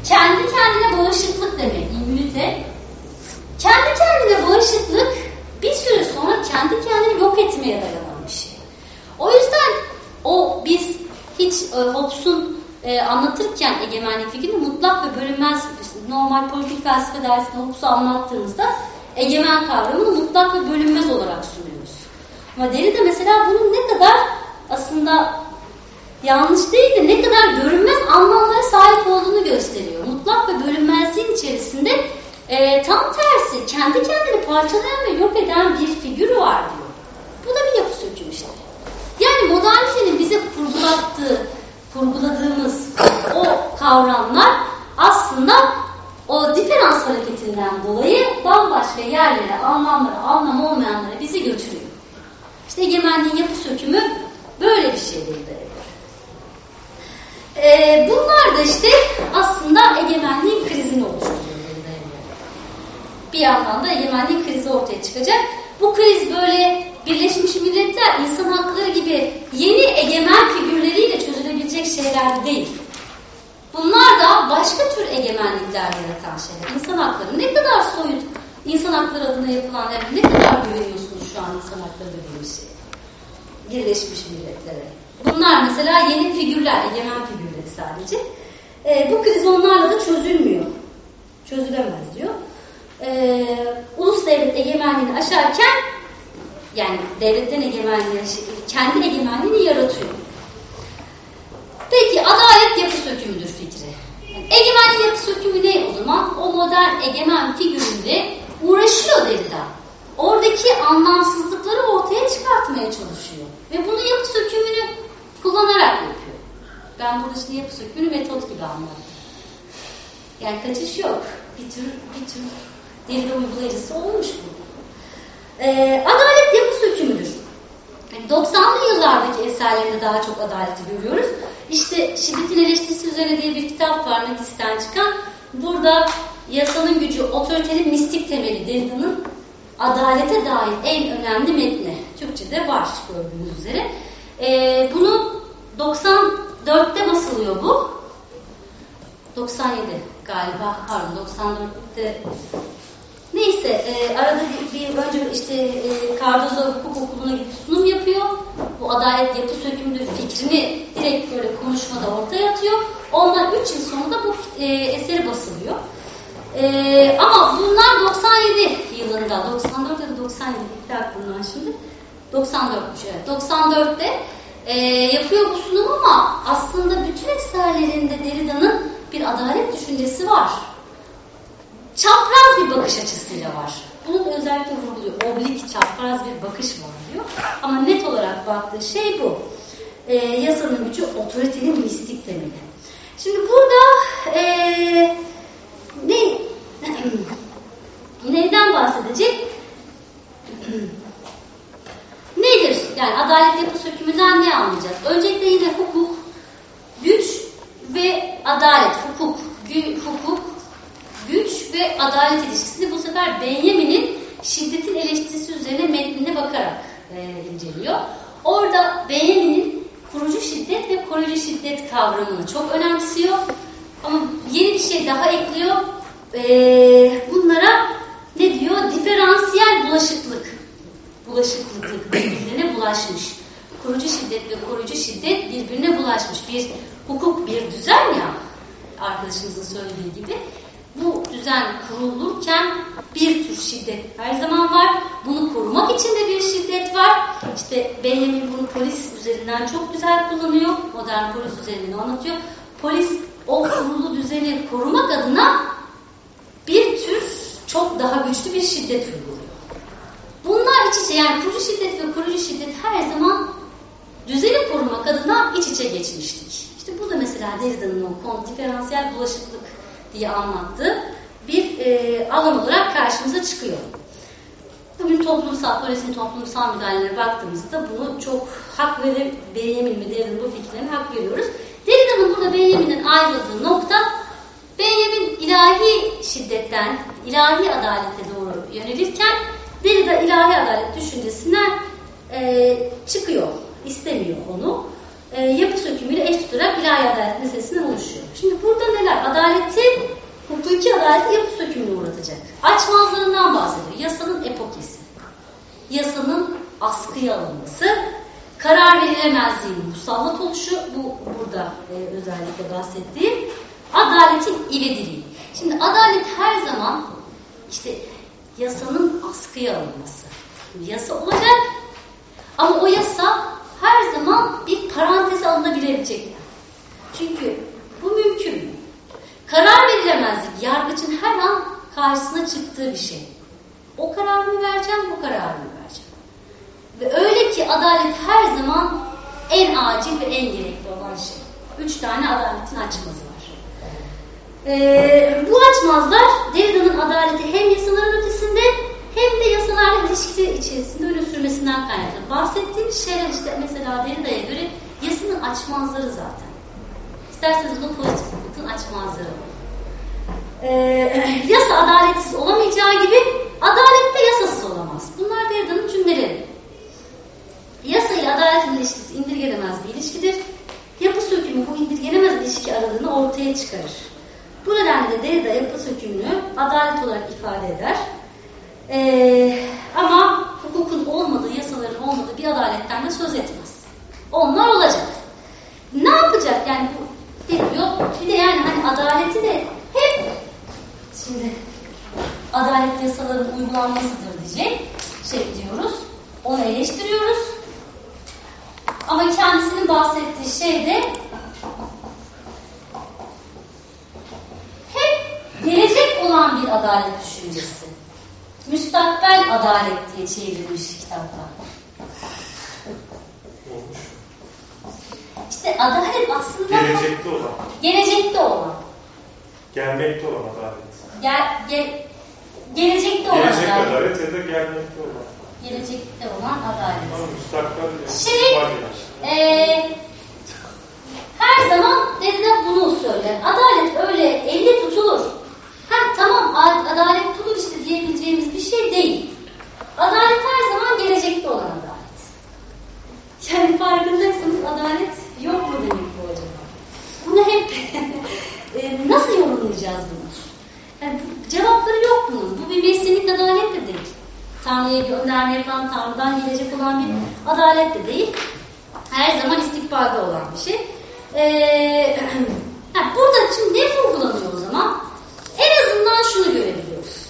Kendi kendine bağışıklık demek, immünite. Kendi kendine bağışıklık bir süre sonra kendi kendini yok etmeye dayanan bir şey. O yüzden o biz hiç e, Hobbes'un e, anlatırken egemenlik fikrini mutlak ve bölünmez normal politik felsefe dersinde Hobbes'u anlattığımızda egemen kavramını mutlak ve bölünmez olarak sunuyoruz. Ama Derrida mesela bunun ne kadar aslında yanlış değil de ne kadar görünmez anlamlara sahip olduğunu gösteriyor. Mutlak ve bölünmezliğin içerisinde e, tam tersi kendi kendini parçalayan ve yok eden bir figür var diyor. Bu da bir yapı söküm. Yani modernitenin bize kurgulattığı, kurguladığımız o kavramlar aslında o diferans hareketinden dolayı bambaşka yerlere, anlamlara, anlam olmayanlara bizi götürüyor. İşte egemenliğin yapı sökümü böyle bir şey değil. Ee, bunlar da işte aslında egemenliğin krizini oluşturuyor. Bir yandan da egemenlik krizi ortaya çıkacak. Bu kriz böyle Birleşmiş Milletler insan hakları gibi yeni egemen figürleriyle çözülebilecek şeyler değil. Bunlar da başka tür egemenlikler yaratan şeyler. İnsan hakları ne kadar soyut insan hakları adına yapılanlara ne kadar güveniyorsunuz şu an insan hakları dediğimiz şey? Birleşmiş Milletler'e. Bunlar mesela yeni figürler, egemen figürleri sadece. E, bu kriz onlarla da çözülmüyor. Çözülemez diyor. E, ulus devlet egemenliğini aşarken yani devletten egemenliği, kendi egemenliğini yaratıyor. Peki adalet yapı sökümüdür fikri. Egemenlik yapı sökümü ne o zaman? O modern egemen figüründe uğraşıyor Derrida. Oradaki anlamsızlıkları ortaya çıkartmaya çalışıyor. Ve bunu yapı sökümünü kullanarak yapıyor. Ben burada işte yapı sökümünü metot gibi anladım. Yani kaçış yok. Bir tür, bir tür Derrida uygulayıcısı olmuş bu. Ee, adalet yapı sökümüdür. 90'lı yıllardaki eserlerinde daha çok adaleti görüyoruz. İşte şiddetin eleştirisi üzerine diye bir kitap var Metis'ten çıkan. Burada yasanın gücü, otoritenin mistik temeli Derrida'nın adalete dair en önemli metni. Türkçe'de var gördüğünüz üzere. Ee, bunu 94'te basılıyor bu. 97 galiba, pardon 94'te Neyse, e, arada bir, bir önce işte e, Cardozo Hukuk Okulu'na gidip sunum yapıyor. Bu adalet yapı sökümüdür fikrini direkt böyle konuşmada ortaya atıyor. Ondan 3 yıl sonra da bu e, eseri basılıyor. E, ama bunlar 97 yılında, 94 ya da 97 bir aklımdan şimdi. 94'müş evet. 94'te e, yapıyor bu sunum ama aslında bütün eserlerinde Derrida'nın bir adalet düşüncesi var çapraz bir bakış açısıyla var. Bunu özellikle vurguluyor. Oblik, çapraz bir bakış var diyor. Ama net olarak baktığı şey bu. E, yasanın gücü otoritenin mistik temeli. Şimdi burada e, ne neyden bahsedecek? Nedir? Yani adalet yapı sökümünden ne anlayacağız? Öncelikle yine hukuk, güç ve adalet, hukuk, hukuk, güç ve adalet ilişkisini bu sefer Benjamin'in şiddetin eleştirisi üzerine metnine bakarak e, inceliyor. Orada Benjamin'in kurucu şiddet ve koruyucu şiddet kavramını çok önemsiyor. Ama yeni bir şey daha ekliyor. E, bunlara ne diyor? Diferansiyel bulaşıklık. Bulaşıklık birbirine bulaşmış. Kurucu şiddet ve koruyucu şiddet birbirine bulaşmış. Bir hukuk bir düzen ya arkadaşımızın söylediği gibi bu düzen kurulurken bir tür şiddet her zaman var. Bunu korumak için de bir şiddet var. İşte Benjamin bunu polis üzerinden çok güzel kullanıyor. Modern polis üzerinden anlatıyor. Polis o kurulu düzeni korumak adına bir tür çok daha güçlü bir şiddet uyguluyor. Bunlar iç içe yani kurucu şiddet ve kurucu şiddet her zaman düzeni korumak adına iç içe geçmiştik. İşte bu da mesela Derrida'nın o diferansiyel bulaşıklık diye anlattığı bir e, alan olarak karşımıza çıkıyor. bugün toplumsal, polisin toplumsal müdahalelere baktığımızda bunu çok hak ve Benjamin mi Derrida'nın bu fikirlerine hak veriyoruz. Derrida'nın burada Benjamin'in ayrıldığı nokta Benjamin ilahi şiddetten, ilahi adalete doğru yönelirken Derrida ilahi adalet düşüncesinden e, çıkıyor, istemiyor onu. E, yapı sökümüyle eş tutarak ilahi adalet meselesinden oluşuyor. Şimdi burada neler? Adaleti, hukuki adaleti yapı sökümüne uğratacak. Açmazlarından bahsediyor. Yasanın epokesi, yasanın askıya alınması, karar verilemezliğinin musallat oluşu, bu burada e, özellikle bahsettiğim, adaletin ivediliği. Şimdi adalet her zaman işte yasanın askıya alınması. Yasa olacak ama o yasa her zaman bir paranteze alınabilecek. Çünkü bu mümkün mü? Karar verilemezlik, yargıcın her an karşısına çıktığı bir şey. O kararımı vereceğim, bu kararımı vereceğim. Ve öyle ki adalet her zaman en acil ve en gerekli olan şey. Üç tane adaletin açmazı var. Ee, bu açmazlar Derrida'nın adaleti hem yasaların ötesinde hem de yasalarla ilişkisi içerisinde öne sürmesinden kaynaklı. Bahsettiğimiz şeyler işte mesela Derrida'ya göre yasanın açmazları zaten. İsterseniz bunu pozitif hukukun açmazları. Ee, yasa adaletsiz olamayacağı gibi adalet de yasasız olamaz. Bunlar Derrida'nın cümleleri. Yasayı adaletin ilişkisi indirgenemez bir ilişkidir. Yapı sökümü bu indirgenemez ilişki aralığını ortaya çıkarır. Bu nedenle Derrida yapı sökümünü adalet olarak ifade eder. Ee, ama hukukun olmadığı, yasaların olmadığı bir adaletten de söz etmez. Onlar olacak. Ne yapacak? Yani bu diyor. Bir de yani hani adaleti de hep şimdi adalet yasaların uygulanmasıdır diyecek şey diyoruz. Onu eleştiriyoruz. Ama kendisinin bahsettiği şey de hep gelecek olan bir adalet düşüncesi. Müstakbel adalet diye çevrilmiş kitapta. Olmuş. İşte adalet aslında Gelecekte olan, gelecekte olan. gelmekte olan adalet. Gel, gel, gelecekte olan Gelecek adalet. adalet ya da gelmekte olan. Gelecekte olan adalet. Ama müstakbel Şey-. Ee, her zaman Derrida bunu söyler. Adalet öyle elle tutulur. Ha tamam ad- adalet tutulur işte diyebileceğimiz bir şey değil. Adalet her zaman gelecekte olan adalet. Yani farkındaysanız adalet yok mu demek bu acaba? Bunu hep e, nasıl yorumlayacağız bunu? Yani bu- cevapları yok bunun. Bu bir mesinik adalet de değil. Tanrı'ya bir önerme yapan, Tanrı'dan gelecek olan bir adalet de değil. Her zaman istikbalde olan bir şey. Ee, ha, burada şimdi ne vurgulanıyor o zaman? Azından şunu görebiliyoruz.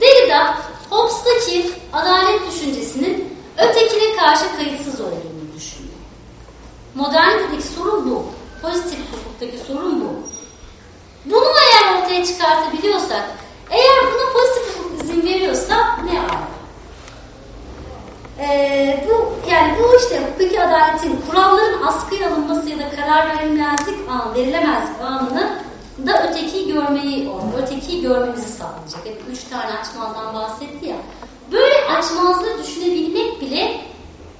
Derrida, Hobbes'taki adalet düşüncesinin ötekine karşı kayıtsız olduğunu düşünüyor. Modernitedeki sorun bu. Pozitif hukuktaki sorun bu. Bunu eğer ortaya çıkartabiliyorsak, eğer buna pozitif hukuk izin veriyorsa ne ala? Ee, bu yani bu işte hukuki adaletin kuralların askıya alınması ya da karar verilmezlik an, verilemezlik anını da ötekiyi görmeyi, o ötekiyi görmemizi sağlayacak. Hep üç tane açmazdan bahsetti ya. Böyle açmazları düşünebilmek bile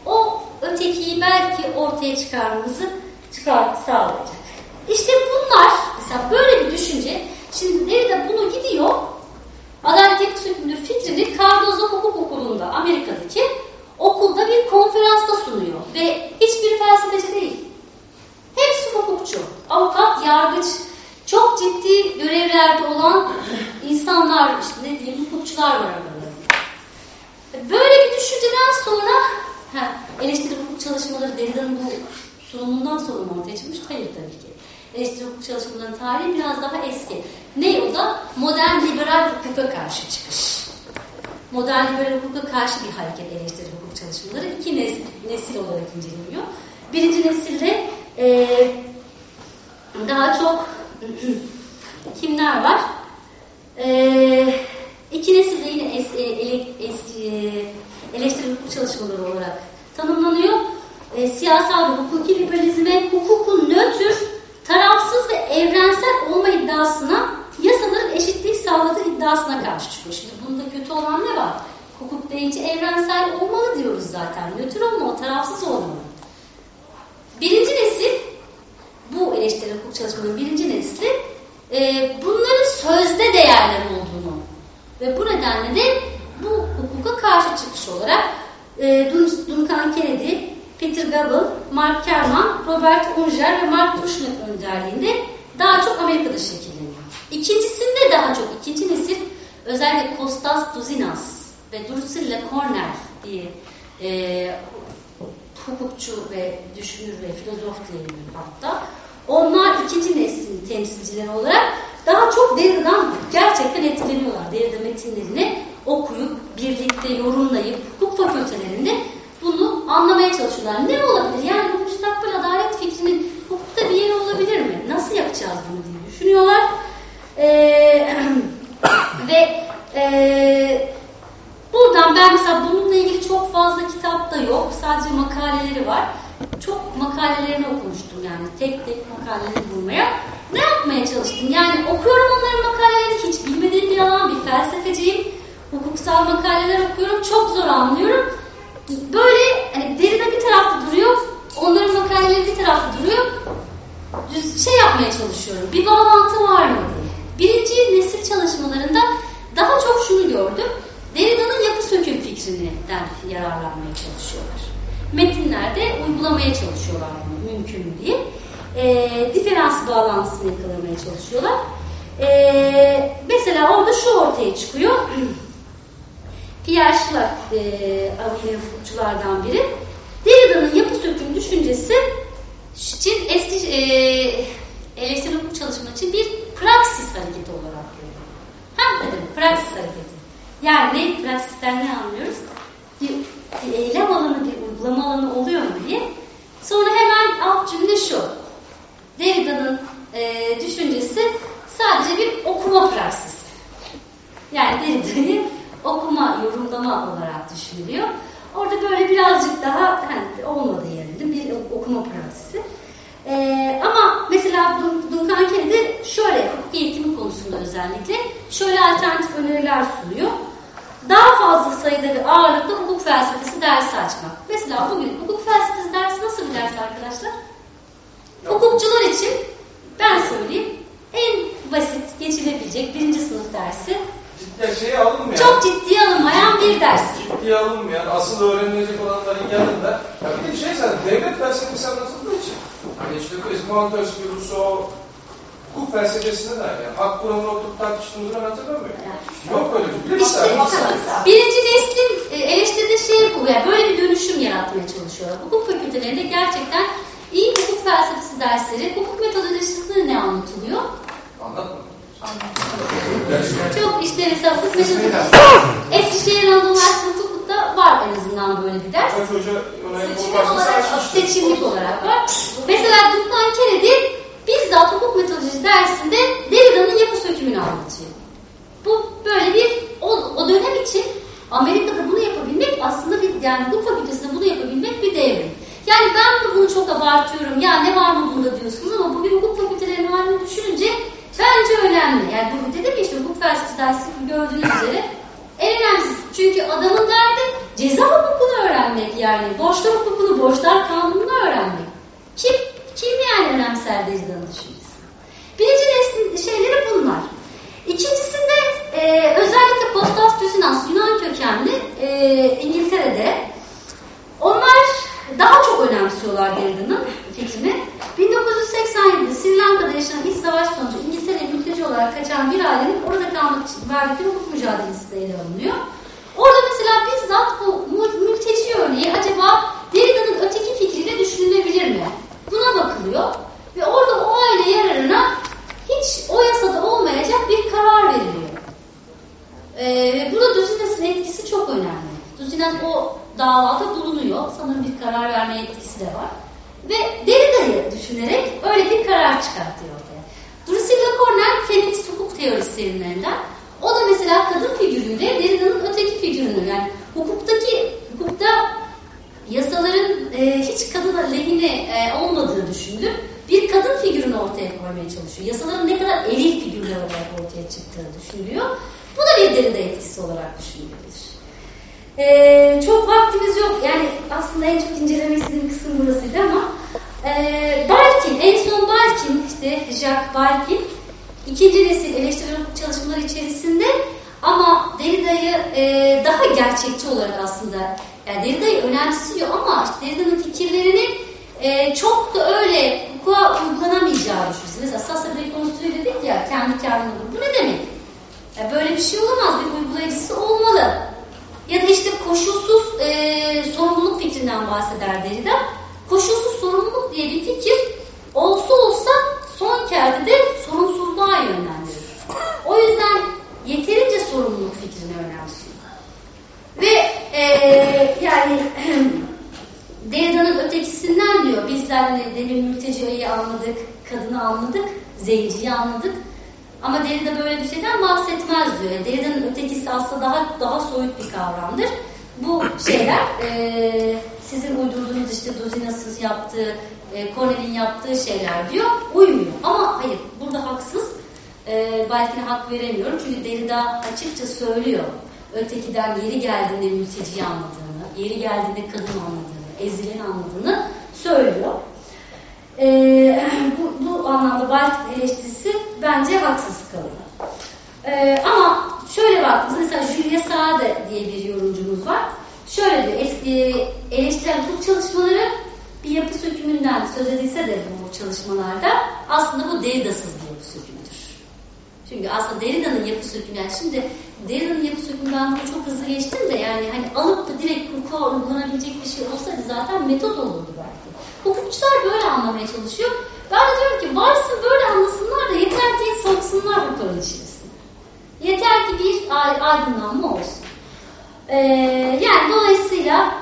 o ötekiyi belki ortaya çıkarmamızı çıkar, sağlayacak. İşte bunlar, mesela böyle bir düşünce, şimdi Derrida bunu gidiyor, Adalet Sökümlü fikrini Cardozo Hukuk Okulu'nda, Amerika'daki okulda bir konferansta sunuyor. Ve hiçbir felsefeci değil. Hepsi hukukçu, avukat, yargıç, çok ciddi görevlerde olan insanlar, işte ne diyeyim, hukukçular var aralarında. Böyle bir düşünceden sonra ha, eleştiri hukuk çalışmaları Derrida'nın bu sunumundan sonra ortaya çıkmış? Hayır tabii ki. Eleştiri hukuk çalışmalarının tarihi biraz daha eski. Ne o da? Modern liberal hukuka karşı çıkış. Modern liberal hukuka karşı bir hareket eleştiri hukuk çalışmaları iki nesil, nesil olarak inceleniyor. Birinci nesilde e, daha çok kimler var? E, iki nesilde yine es, e, ele, es, e, eleştiri hukuk çalışmaları olarak tanımlanıyor. E, siyasal ve hukuki liberalizme, hukukun nötr, tarafsız ve evrensel olma iddiasına, yasaların eşitlik sağladığı iddiasına karşı çıkıyor. Şimdi bunda kötü olan ne var? Hukuk deyince evrensel olmalı diyoruz zaten. Nötr olmalı, tarafsız olmalı. Birinci nesil, bu eleştiri hukuk çalışmalarının birinci nesli, e, bunların sözde değerler olduğunu ve bu nedenle de bu hukuka karşı çıkış olarak e, Duncan Kennedy, Peter Gabel, Mark Kerman, Robert Unger ve Mark Tushnet önderliğinde daha çok Amerika'da şekilleniyor. İkincisinde daha çok, ikinci nesil özellikle Kostas Duzinas ve Drusilla Cornell diye e, hukukçu ve düşünür ve filozof diyelim hatta. Onlar ikinci neslin temsilcileri olarak daha çok Derrida'dan gerçekten etkileniyorlar. Derrida metinlerini okuyup, birlikte yorumlayıp, hukuk fakültelerinde bunu anlamaya çalışıyorlar. Ne olabilir? Yani bu müstakbel adalet fikrinin hukukta bir yeri olabilir mi? Nasıl yapacağız bunu diye düşünüyorlar. Ee, ve e, buradan ben mesela bununla ilgili çok fazla kitap da yok. Sadece makaleleri var. Çok makalelerini okumuştum yani. Tek tek makalelerini bulmaya. Ne yapmaya çalıştım? Yani okuyorum onların makalelerini. Hiç bilmediğim bir alan, bir felsefeciyim. Hukuksal makaleler okuyorum. Çok zor anlıyorum. Böyle hani derine bir tarafta duruyor. Onların makaleleri bir tarafta duruyor. Şey yapmaya çalışıyorum. Bir bağlantı var mı. Birinci nesil çalışmalarında daha çok şunu gördüm. Derrida'nın yapı söküm fikrinden yararlanmaya çalışıyorlar. Metinlerde uygulamaya çalışıyorlar bunu mümkün mü diye. E, diferans bağlantısını yakalamaya çalışıyorlar. E, mesela orada şu ortaya çıkıyor. Pierre Schlag e, yine hukukçulardan biri. Derrida'nın yapı söküm düşüncesi için eski e, eleştiri hukuk çalışması için bir praksis hareketi olarak görüyor. Ha dedim, praksis hareketi. Yani praksisten ne anlıyoruz? Bir eylem alanı, bir uygulama alanı oluyor mu diye. Sonra hemen alt cümle şu. Derrida'nın e, düşüncesi sadece bir okuma praksisi. Yani Derrida'yı okuma, yorumlama olarak düşünülüyor. Orada böyle birazcık daha hani, olmadı yerinde bir okuma praksisi. Ee, ama mesela Duncan Kennedy şöyle hukuk eğitimi konusunda özellikle şöyle alternatif öneriler sunuyor. Daha fazla sayıda ve ağırlıklı hukuk felsefesi dersi açmak. Mesela bugün hukuk felsefesi dersi nasıl bir ders arkadaşlar? Hukukçular için ben söyleyeyim en basit geçilebilecek birinci sınıf dersi ya şeye alınmayan, çok ciddiye alınmayan bir ders. Ciddiye alınmayan, asıl öğrenilecek olanların yanında. Ya bir de şey zaten devlet felsefesi anlatıldığı için. Hani işte Montesquieu, Rousseau, hukuk felsefesinde de yani hak kuramını oturup tartıştığımızı ben hatırlamıyorum. Yok öyle bir şey. İşte, birinci neslin e, eleştirdiği şey bu. Yani böyle bir dönüşüm yaratmaya çalışıyorlar. Hukuk fakültelerinde gerçekten iyi hukuk felsefesi dersleri, hukuk metodolojisinde ne anlatılıyor? Anlatma. Çok işte mesela hukuk metodolojisi Eskişehir Anadolu Üniversitesi hukukta var en azından böyle bir ders. Seçimlik olarak, seçimlik olarak var. Mesela Duncan Kennedy bizzat hukuk metodolojisi dersinde Derrida'nın yapı sökümünü anlatıyor. Bu böyle bir, o, o dönem için Amerika'da bunu yapabilmek aslında bir, yani hukuk fakültesinde bunu yapabilmek bir devrim. Yani ben de bunu çok abartıyorum, ya ne var mı bunda diyorsunuz ama bugün hukuk fakültelerinin halini düşününce bence önemli. Yani bu dedim ya işte hukuk felsefesi dersi gördüğünüz üzere en önemlisi. Çünkü adamın derdi ceza hukukunu öğrenmek yani. Borçlar hukukunu, borçlar kanununu öğrenmek. Kim, kim yani önemser Derrida'nın düşüncesi? Birinci neslin şeyleri bunlar. İkincisinde e, özellikle Kostas Düzinas Yunan kökenli e, İngiltere'de onlar daha çok önemsiyorlar Derrida'nın fikrini. 1987'de Sri Lanka'da yaşanan iç savaş sonucu İngiltere'ye mülteci olarak kaçan bir ailenin orada kalmak için verdikleri hukuk mücadelesi de ele alınıyor. Yeri geldiğinde kadın anladığını, ezileni anladığını söylüyor. Ee, bu, bu anlamda Baltic eleştirisi bence haksız kalıyor. Ee, ama şöyle baktığımızda mesela Julia Sade diye bir yorumcumuz var. Şöyle diyor, eski eleştirel hukuk çalışmaları bir yapı sökümünden söz edilse de bu çalışmalarda aslında bu Derrida'sız bir yapı sökümüdür. Çünkü aslında Derrida'nın yapı sökümü, yani şimdi Derrida'nın yapı sökümünden bunu çok hızlı geçtim de yani hani alıp da direkt hukuka uygulanabilecek bir şey olsaydı zaten metot olurdu belki. Hukukçular böyle anlamaya çalışıyor. Ben de diyorum ki varsın böyle anlasınlar da yeter ki soksunlar hukukların içerisine. Yeter ki bir aydınlanma olsun. Ee, yani dolayısıyla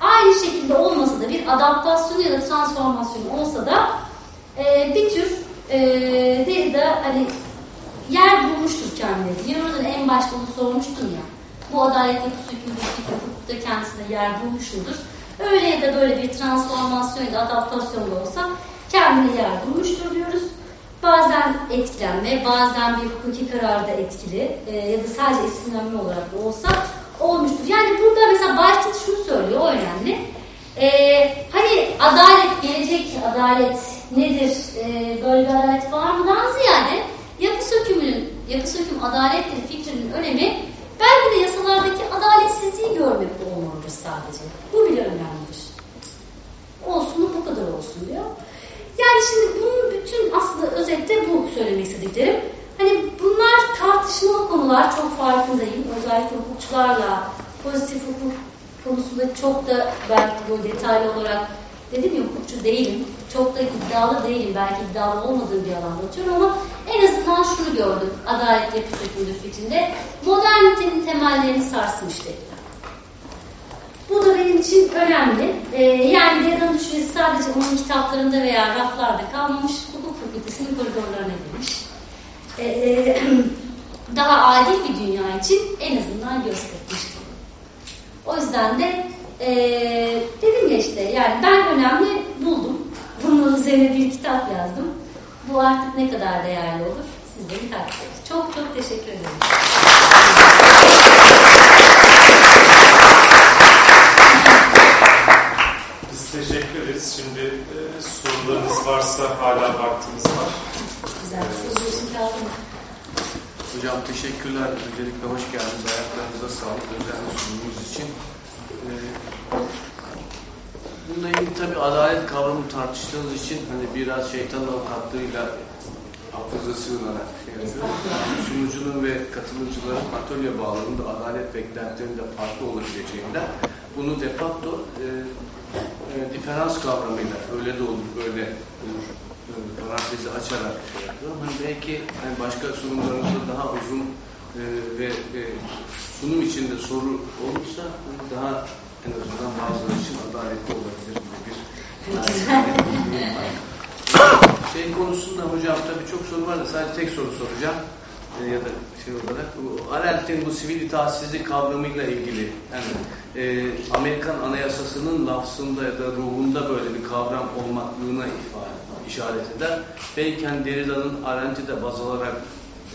aynı şekilde olmasa da bir adaptasyon ya da transformasyon olsa da e, bir tür e, Derrida hani yer bulmuştur kendileri. Diyoruz en başta onu sormuştum ya. Bu adalet yapısı hükümlülük hukukta kendisine yer bulmuş mudur? Öyle ya da böyle bir transformasyon ya da adaptasyon da olsa kendine yer bulmuştur diyoruz. Bazen etkilenme, bazen bir hukuki kararda etkili e, ya da sadece esinlenme olarak da olsa olmuştur. Yani burada mesela Bartit şunu söylüyor, o önemli. E, hani adalet, gelecek adalet nedir, e, böyle bir adalet var mıdan ziyade sökümünün, yapı söküm adalettir fikrinin önemi belki de yasalardaki adaletsizliği görmek olmalıdır sadece. Bu bile önemlidir. Olsun bu kadar olsun diyor. Yani şimdi bunun bütün aslında özette bu söylemek istediklerim. Hani bunlar tartışmalı konular çok farkındayım. Özellikle hukukçularla pozitif hukuk konusunda çok da belki bu detaylı olarak dedim ya hukukçu değilim. Çok da iddialı değilim. Belki iddialı olmadığım bir alanda atıyorum ama en azından şunu gördüm. Adalet yapı fikrinde. Modernitenin temellerini sarsmış dediler. Bu da benim için önemli. Ee, yani Derrida'nın düşüncesi sadece onun kitaplarında veya raflarda kalmamış, hukuk fakültesinin koridorlarına girmiş. Ee, daha adil bir dünya için en azından göstermiştir. O yüzden de e, dedim ya işte yani ben önemli buldum. Bunun üzerine bir kitap yazdım. Bu artık ne kadar değerli olur sizlerin takdiri. Çok çok teşekkür ederim. Biz teşekkür ederiz. Şimdi e, sorularınız varsa hala vaktimiz var. Güzel. Sözü için kaldım. Hocam teşekkürler. Öncelikle hoş geldiniz. Ayaklarınıza sağlık. Özenli sunumunuz için. Ee, bununla ilgili tabii adalet kavramı tartıştığınız için hani biraz şeytan avukatlığıyla hafıza sığınarak şey. Sunucunun ve katılımcıların atölye bağlamında adalet beklentilerinde farklı olabileceğinden bunu de facto e, e, diferans kavramıyla öyle de olur, böyle olur e, parantezi açarak şey yapıyorum. Hani belki yani başka sunumlarımızda daha uzun e, ve e, sunum içinde soru olursa daha en azından bazıları için adaletli olabilir bir şey konusunda hocam tabii çok soru var da sadece tek soru soracağım e, ya da şey olarak bu Arendt'in bu sivil itaatsizlik kavramıyla ilgili yani e, Amerikan Anayasası'nın lafzında ya da ruhunda böyle bir kavram olmaklığına ifade işaret eder. Belki Derrida'nın Arendt'i de baz alarak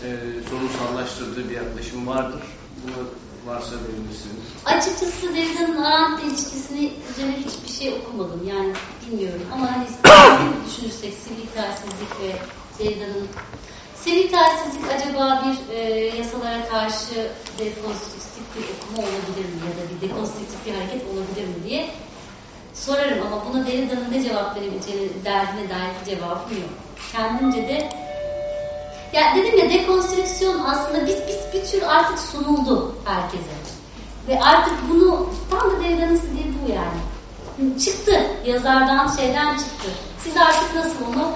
e, sorunsallaştırdığı bir yaklaşım vardır. Bunu varsa verebilirsiniz. Açıkçası Derrida'nın Arendt'le ilişkisini üzerine hiçbir şey okumadım. Yani bilmiyorum. Ama hani düşünürsek sivil itaatssizlik ve Derrida'nın sivil itaatsizlik acaba bir e, yasalara karşı dekonstrüktif bir okuma olabilir mi? Ya da bir dekonstrüktif bir hareket olabilir mi diye sorarım. Ama buna Derrida'nın ne cevap verebileceğine derdine dair bir cevabım yok. Kendimce de ya dedim ya dekonstrüksiyon aslında bir, bir, bir tür artık sunuldu herkese. Ve artık bunu tam da Derrida'nın istediği bu yani. Çıktı. Yazardan şeyden çıktı. Siz artık nasıl onu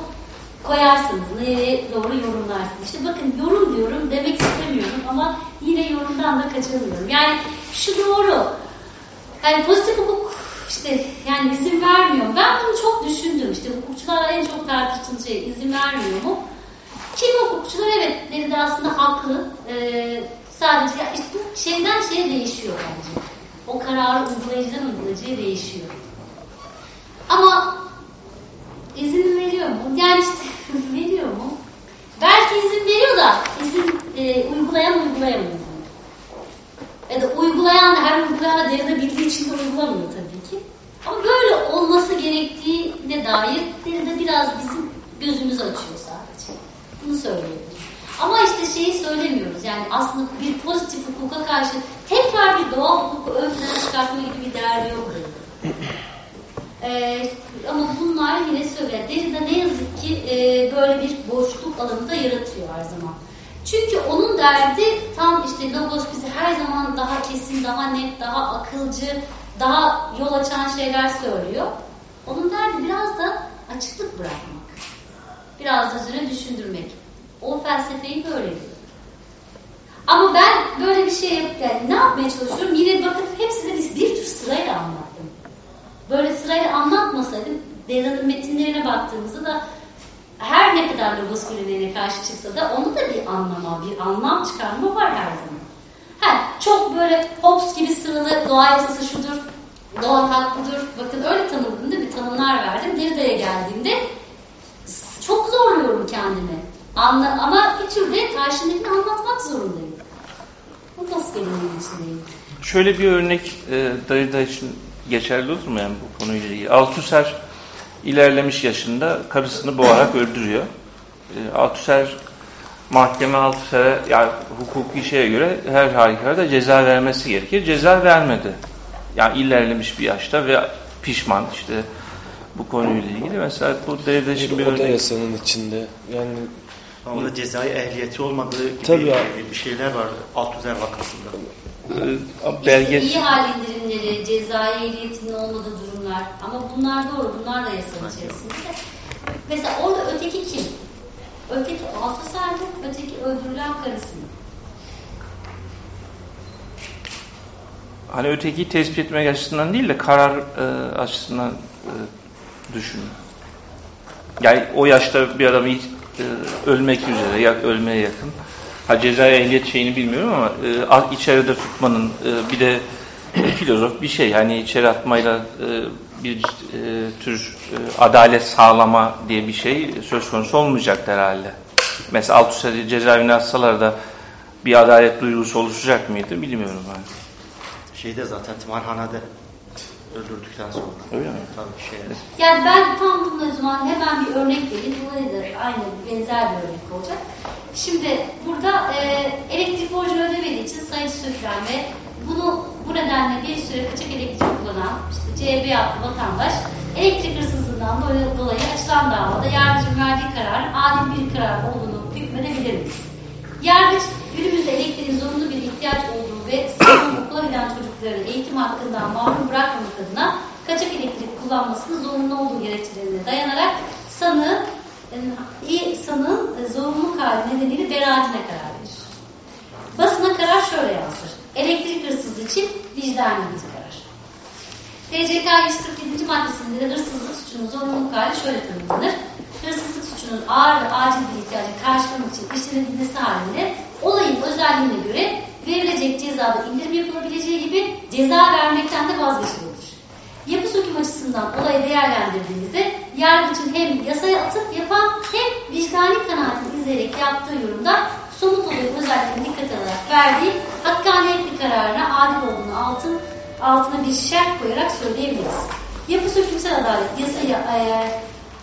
koyarsınız? Nereye doğru yorumlarsınız? İşte bakın yorum diyorum demek istemiyorum ama yine yorumdan da kaçamıyorum. Yani şu doğru. Yani pozitif hukuk işte yani izin vermiyor. Ben bunu çok düşündüm. İşte hukukçularla en çok tartıştığım şey izin vermiyor mu? Kimi hukukçular evet Derrida aslında haklı. Ee, sadece işte bu şeyden şeye değişiyor bence. O kararı uygulayıcıdan uygulayıcıya değişiyor. Ama izin veriyor mu? Yani işte veriyor mu? Belki izin veriyor da izin e, uygulayan uygulayamıyor. Ya da uygulayan her uygulayan da Derrida bildiği için de uygulamıyor tabii ki. Ama böyle olması gerektiğine dair Derrida biraz bizim gözümüzü açıyor sadece. Bunu söyleyebilirim. Ama işte şeyi söylemiyoruz. Yani aslında bir pozitif hukuka karşı tekrar bir doğal hukuku ön plana çıkartma gibi bir derdi yok. Ee, ama bunlar yine söylüyor. Derrida ne yazık ki e, böyle bir boşluk alanında yaratıyor her zaman. Çünkü onun derdi tam işte Logos bize her zaman daha kesin, daha net, daha akılcı, daha yol açan şeyler söylüyor. Onun derdi biraz da açıklık bırakmak. Biraz üzerine düşündürmek. O felsefeyi böyle. Ama ben böyle bir şey yap, yani ne yapmaya çalışıyorum? Yine bakın hepsini biz bir tür sırayla anlattım. Böyle sırayla anlatmasaydım Derrida'nın metinlerine baktığımızda da her ne kadar logos geleneğine karşı çıksa da onu da bir anlama, bir anlam çıkarma var her zaman. Ha, çok böyle Hobbes gibi sıralı doğa yasası şudur, doğa haklıdır. Bakın öyle tanımladığımda bir tanımlar verdim. Derrida'ya geldiğimde çok zorluyorum kendimi. Anla, ama bir türlü karşımdakini anlatmak zorundayım. Logos geleneğinin içindeyim. Şöyle bir örnek e, Derrida için geçerli olur mu yani bu konuyla ilgili? Althusser ilerlemiş yaşında karısını boğarak öldürüyor. E, Althusser mahkeme Althusser'e yani hukuki şeye göre her halükarda ceza vermesi gerekir. Ceza vermedi. Yani ilerlemiş bir yaşta ve pişman işte bu konuyla ilgili. Mesela bu Derrida için bir oda örnek. yasanın içinde yani Ama cezai ehliyeti olmadığı gibi Tabii bir şeyler var Altuzer vakasında. E, belge İyi hal indirimleri, cezai ehliyetinin olmadığı durumlar. Ama bunlar doğru, bunlar da yasa içerisinde. Mesela orada öteki kim? Öteki altı serdi, öteki öldürülen karısı mı? hani ötekiyi tespit etmek açısından değil de karar e, açısından e, düşün. Yani o yaşta bir adamı hiç, e, ölmek üzere ya ölmeye yakın. Ha cezai ehliyet şeyini bilmiyorum ama e, a- içeride tutmanın e, bir de e, filozof bir şey. Yani içeri atmayla e, bir e, tür e, adalet sağlama diye bir şey söz konusu olmayacak herhalde. Mesela Althusser'i cezaevine atsalar da bir adalet duygusu oluşacak mıydı bilmiyorum. Yani. Şeyde zaten tımarhanede öldürdükten sonra. Öyle mi? Tabii şey. Yani ben tam bunun zaman hemen bir örnek vereyim. Bu da aynı benzer bir örnek olacak. Şimdi burada e, elektrik borcunu ödemediği için sayı sürdüren ve bunu bu nedenle bir süre kaçak elektrik kullanan işte CHP adlı vatandaş elektrik hırsızlığından dolayı, açılan davada yargıcın verdiği kararın adil bir karar olduğunu hükmedebilir miyiz? Yargıç günümüzde elektriğin zorunlu bir ihtiyaç olduğu ve sınıfın okula giden çocukların eğitim hakkından mahrum bırakmamak adına kaçak elektrik kullanmasının zorunlu olduğu gerekçelerine dayanarak sanığın e, zorunluluk hali nedeniyle beraatine karar verir. Basına karar şöyle yansır. Elektrik hırsızlığı için vicdani bir karar. TCK 147. maddesinde de hırsızlık suçunun zorunluluk hali şöyle tanımlanır. Hırsızlık suçunun ağır ve acil bir ihtiyacı karşılamak için işlenebilmesi halinde olayın özelliğine göre verilecek cezada indirim yapılabileceği gibi ceza vermekten de vazgeçilebilir. Yapı söküm açısından olayı değerlendirdiğimizde yargıcın hem yasaya atıp yapan hem vicdani kanaatini izleyerek yaptığı yorumda somut gibi özellikle dikkate alarak verdiği hakkaniyetli kararına adil olduğunu altın, altına bir şart koyarak söyleyebiliriz. Yapı sökümsel adalet yasayı e,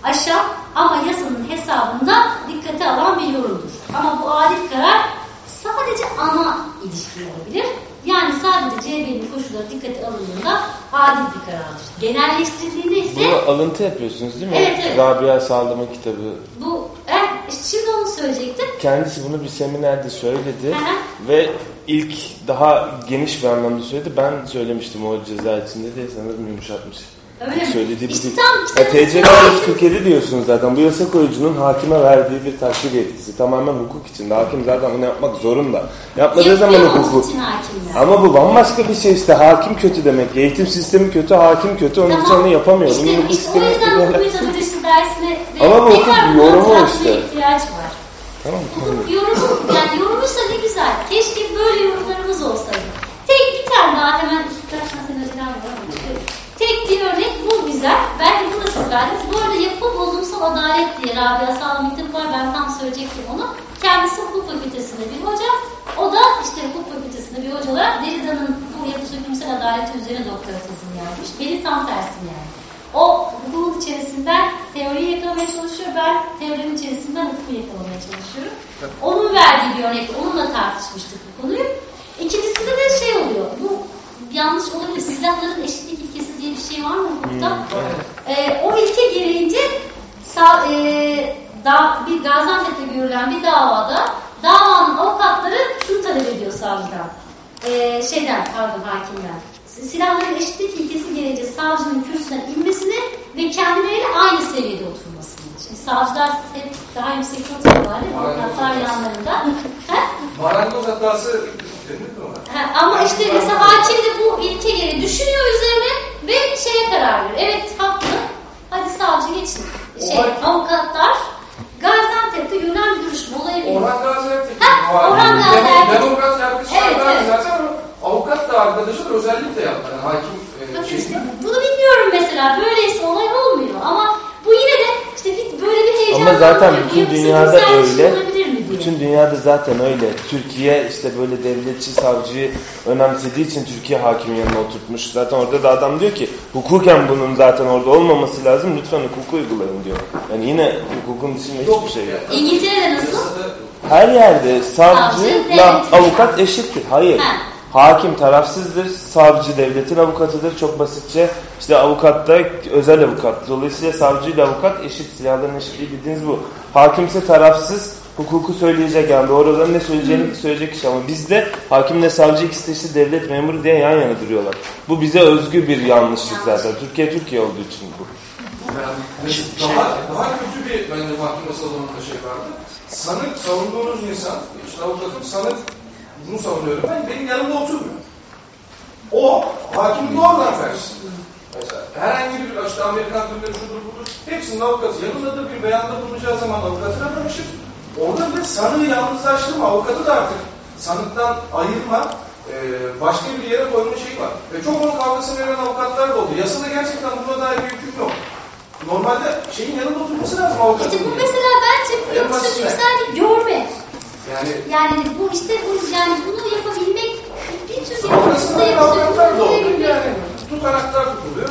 aşağı ama yasanın hesabında dikkate alan bir yorumdur. Ama bu adil karar sadece ana ilişki olabilir. Yani sadece CB'nin koşulları dikkate alındığında adil bir karardır. Genelleştirildiğinde ise Bunu alıntı yapıyorsunuz değil mi? Evet, evet. Rabia Sağlama kitabı. bu işte şimdi onu söyleyecektim. Kendisi bunu bir seminerde söyledi hı. ve ilk daha geniş bir anlamda söyledi. Ben söylemiştim o ceza içinde diye sanırım yumuşatmış. Öyle mi? Söylediği tam işte Ya TC 47 diyorsunuz zaten. Bu yasa koyucunun hakime verdiği bir takdir yetkisi. Tamamen hukuk içinde. Hakim zaten bunu yapmak zorunda. Yapmadığı zaman hukuku. Ama bu bambaşka bir şey işte. Hakim kötü demek. Eğitim sistemi kötü, hakim kötü. Onun için onu yapamıyor. İşte, Bunun hukuk işte o yüzden hukuk dersine de Ama bu hukuk yorumu işte. ihtiyaç var. Tamam Hukuk yorumu, yani yorumuysa ne güzel. Keşke böyle yorumlarımız olsaydı. Tek bir tane daha hemen özel Tek bir örnek bu güzel. Belki bu da çok. Bu arada yapı bozumsal adalet diye Rabia Sağlam Mektep var. Ben tam söyleyecektim onu. Kendisi hukuk fakültesinde bir hoca. O da işte hukuk fakültesinde bir hoca olarak Derrida'nın bu yapı sökümsel adaleti üzerine doktora tezini yazmış. Beni tam tersim yani. O hukukun içerisinden teoriyi yakalamaya çalışıyor. Ben teorinin içerisinden hukuku yakalamaya çalışıyorum. Onun verdiği bir örnek. Onunla tartışmıştık bu konuyu. İkincisinde de şey oluyor. Bu yanlış olabilir. Silahların eşitlik ilkesi diye bir şey var mı hukukta? Ee, o ilke gereğince sa- e, da, bir Gaziantep'te görülen bir davada davanın avukatları şunu talep ediyor savcıdan. Ee, şeyden pardon hakimden. Silahların eşitlik ilkesi gereğince savcının kürsüden inmesini ve kendileriyle aynı seviyede oturmasını. Şimdi savcılar hep daha yüksek oturuyorlar değil mi? Avukatlar yanlarında. Marangoz hatası? Ha, ama işte mesela hakim de bu ilke gereği düşünüyor üzerine ve şeye karar veriyor. Evet haklı. Hadi savcı geçin. Şey, Orhan- avukatlar Gaziantep'te görülen bir duruşma olabilir. Orhan Gaziantep. Ha. Orhan Gaziantep. Demokrat yargıçlar Evet, evet. zaten avukat da arkadaşı da özellikle yaptı. Yani hakim e, Bakın şey. bunu bilmiyorum mesela. Böyleyse olay olmuyor ama işte bir, böyle bir heyecan Ama zaten oluyor. bütün dünyada güzel bir şey öyle. olabilir mi diye. Bütün dünyada zaten öyle. Türkiye işte böyle devletçi savcıyı önemsediği için Türkiye hakimin yanına oturtmuş. Zaten orada da adam diyor ki hukuken bunun zaten orada olmaması lazım. Lütfen hukuku uygulayın diyor. Yani yine hukukun dışında hiçbir şey yok. İngiltere'de nasıl? Her yerde savcı Savcı, ile devletin. avukat eşittir. Hayır. Ha. Hakim tarafsızdır, savcı devletin avukatıdır. Çok basitçe işte avukat da özel avukat. Dolayısıyla savcı ile avukat eşit. Silahların eşitliği bildiğiniz bu. Hakimse tarafsız, hukuku söyleyecek yani doğrudan ne söyleyeceğini söyleyecek kişi. Ama bizde hakimle savcı ikisi de işte devlet memuru diye yan yana duruyorlar. Bu bize özgü bir yanlışlık zaten. Türkiye Türkiye olduğu için bu. yani daha, daha kötü bir bence mahkeme salonunda şey vardı. Sanık savunduğunuz insan, işte avukatım sanık bunu savunuyorum ben, benim yanımda oturmuyor. O hakimin doğrudan karşısında. Mesela herhangi bir işte Amerikan türleri şudur budur hepsinin avukatı yanındadır bir beyanda bulunacağı zaman avukatına danışır. Orada bir sanığı yalnızlaştırma, avukatı da artık sanıktan ayırma, e, başka bir yere koyma şeyi var. Ve çok onun kavgasını veren avukatlar da oldu. Yasada gerçekten buna dair bir hüküm yok. Normalde şeyin yanında oturması lazım avukatın. İşte bu mesela bence sökümsel bir görme. Yani Yani bu işte bu yani bunu yapabilmek bir tür Sonrasında yapı bir avukatlar da oldu. sökümsel Yani tutanaklar tutuluyor.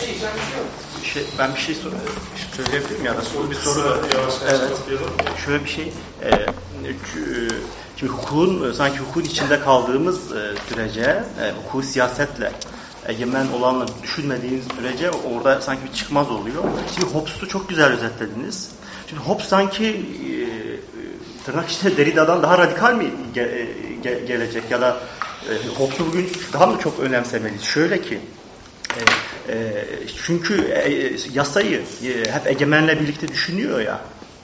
Değişen bir şey yok. Şey, ben bir şey sor söyleyebilir miyim ya da soru bir soru. Evet. Şöyle bir şey. E, ç- şimdi hukukun sanki hukukun içinde kaldığımız e, sürece e, hukuku siyasetle egemen olanla düşünmediğiniz sürece orada sanki bir çıkmaz oluyor. Şimdi Hobbes'u çok güzel özetlediniz. Şimdi Hobbes sanki e, tırnak içinde Derrida'dan daha radikal mi ge- e, ge- gelecek ya da e, Hobbes'u bugün daha mı çok önemsemeliyiz? Şöyle ki e, e, çünkü e, yasayı e, hep egemenle birlikte düşünüyor ya.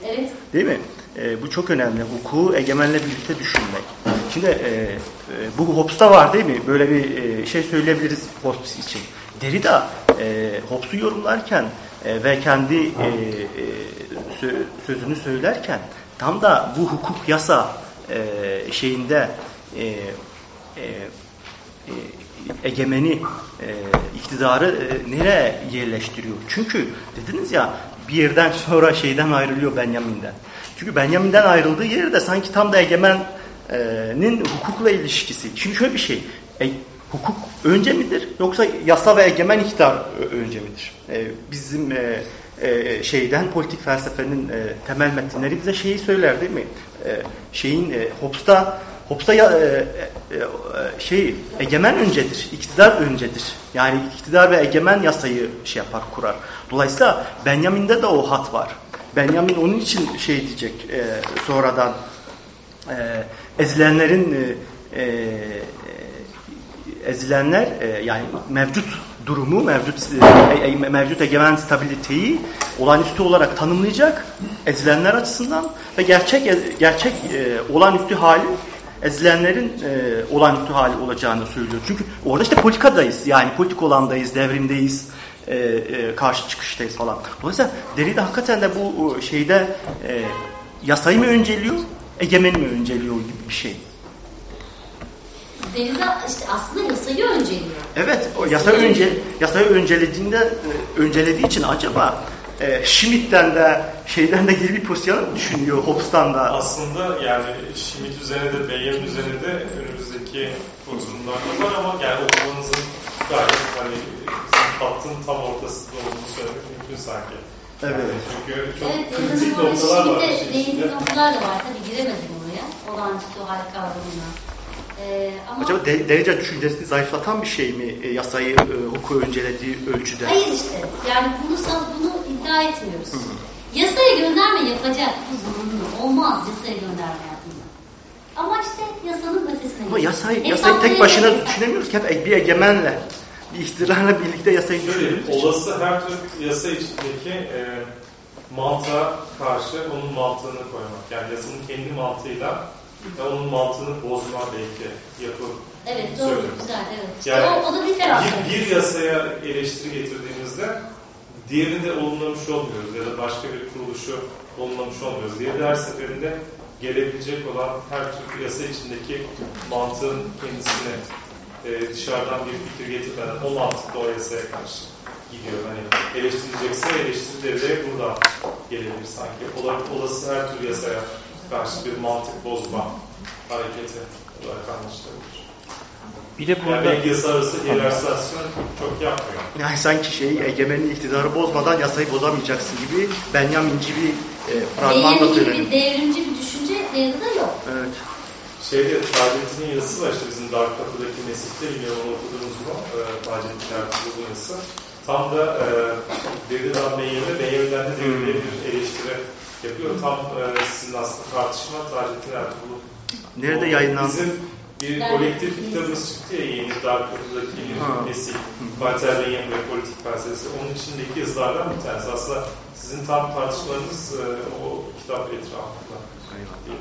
Evet. Değil mi? E, bu çok önemli. Hukuku egemenle birlikte düşünmek. Şimdi e, e, bu Hobbes'ta var değil mi? Böyle bir e, şey söyleyebiliriz Hobbes için. Derrida e, Hobbes'u yorumlarken e, ve kendi e, e, sö- sözünü söylerken tam da bu hukuk yasa e, şeyinde e, e, e, egemeni e, iktidarı e, nereye yerleştiriyor? Çünkü dediniz ya bir yerden sonra şeyden ayrılıyor Benjamin'den. Çünkü Benjamin'den ayrıldığı yeri de sanki tam da egemenin hukukla ilişkisi. Şimdi şöyle bir şey. E, hukuk önce midir yoksa yasa ve egemen iktidar önce midir? E, bizim e, e, şeyden politik felsefenin e, temel metinleri bize şeyi söyler değil mi? E, şeyin e, Hobbes'ta Hobbes'ta ya, şey egemen öncedir, iktidar öncedir. Yani iktidar ve egemen yasayı şey yapar, kurar. Dolayısıyla Benjamin'de de o hat var. Benjamin onun için şey diyecek sonradan ezilenlerin ezilenler yani mevcut durumu, mevcut e, e, mevcut egemen stabiliteyi olağanüstü olarak tanımlayacak ezilenler açısından ve gerçek gerçek e, olağanüstü hali ezilenlerin e, olağanüstü hali olacağını söylüyor. Çünkü orada işte politikadayız. Yani politik olandayız, devrimdeyiz, e, e, karşı çıkıştayız falan. Dolayısıyla Derrida hakikaten de bu şeyde e, yasayı mı önceliyor, egemeni mi önceliyor gibi bir şey. Derrida işte aslında yasayı önceliyor. Evet, o yasa önce yasayı öncelediğinde e, öncelediği için acaba e, Schmidt'ten de şeyden de geri bir pozisyon düşünüyor Hobbes'tan da. Aslında yani Schmidt üzerine de Benjamin üzerine de önümüzdeki kursunlarda var ama yani okumanızın gayet hani bizim hattın tam ortasında olduğunu söylemek mümkün sanki. Evet. Yani çünkü çok Evet, kritik noktalar var. İçinde. noktalar da var. Tabii giremedim oraya. Olağanüstü hal kavramına. Ee, ama Acaba de, derece düşüncesini zayıflatan bir şey mi e, yasayı e, hukuku öncelediği ölçüde? hayır işte. Yani bunu bunu iddia etmiyoruz. Yasaya gönderme yapacak bu zorunlu. Olmaz yasaya gönderme yaptığında. Ama işte yasanın ötesine Ama yasayı, yasayı tek başına düşünemiyoruz ki hep bir egemenle, bir ihtilarla birlikte yasayı Şöyle düşünüyoruz. olası her tür yasa içindeki e, mantığa karşı onun mantığını koymak. Yani yasanın kendi mantığıyla ve onun mantığını bozma belki yapı. Evet doğru Söylüyorum. güzel evet. Yani o, o da diferans. Bir, bir yasaya eleştiri getirdiğimizde diğerinde olumlamış olmuyoruz ya da başka bir kuruluşu olumlamış olmuyoruz. Diğeri de her seferinde gelebilecek olan her tür yasa içindeki mantığın kendisine e, dışarıdan bir fikir getirmeden o mantıkla o yasaya karşı gidiyor. Hani eleştirilecekse eleştirileri de buradan gelebilir sanki. Ola- Olası her tür yasaya karşı bir mantık bozma hareketi olarak anlaşılabilir. Bir de Yani burada belki yasa arası hiyerarşizasyon çok yapmıyor. Yani sanki şey egemenli iktidarı bozmadan yasayı bozamayacaksın gibi Benjaminci bir e, fragman da Benim gibi söyleniyor. bir devrimci bir düşünce Derrida yok. Evet. Şeyde Taceddin'in yazısı var işte bizim Dark Kapı'daki Nesif'te bilmiyorum onu okudunuz mu? E, Taceddin Ertuğrul'un yazısı. Tam da e, Derrida'dan Beyyem'e, Beyyem'den de Derrida'ya bir eleştiri yapıyor. Tam e, sizin aslında tartışma Taceddin Ertuğrul. Nerede yayınlandı? Bizim bir kolektif kitabımız çıktı ya yeni Dark Kapı'daki Ha. bir nesil. Walter Benjamin ve politik felsefesi. Onun içindeki yazılardan bir tanesi. Aslında sizin tam tartışmanız e, o kitap etrafında. Mi?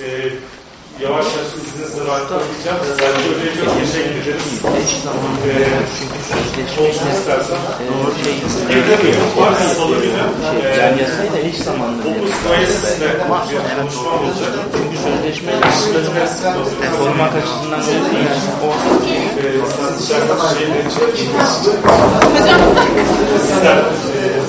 Ee, yavaş yavaş ben kapatacağım. Ben böyle çok teşekkür zamanlı Ee, çünkü sözleşme Olsun istersen. Doğru şey, Evde miyim? Var salı günü. şey, yani yasayla eş zamanlı. 9 Mayıs'ta bir konuşma olacak. Çünkü sözleşme korumak açısından orada Ee, sen dışarıda. Sizler, e,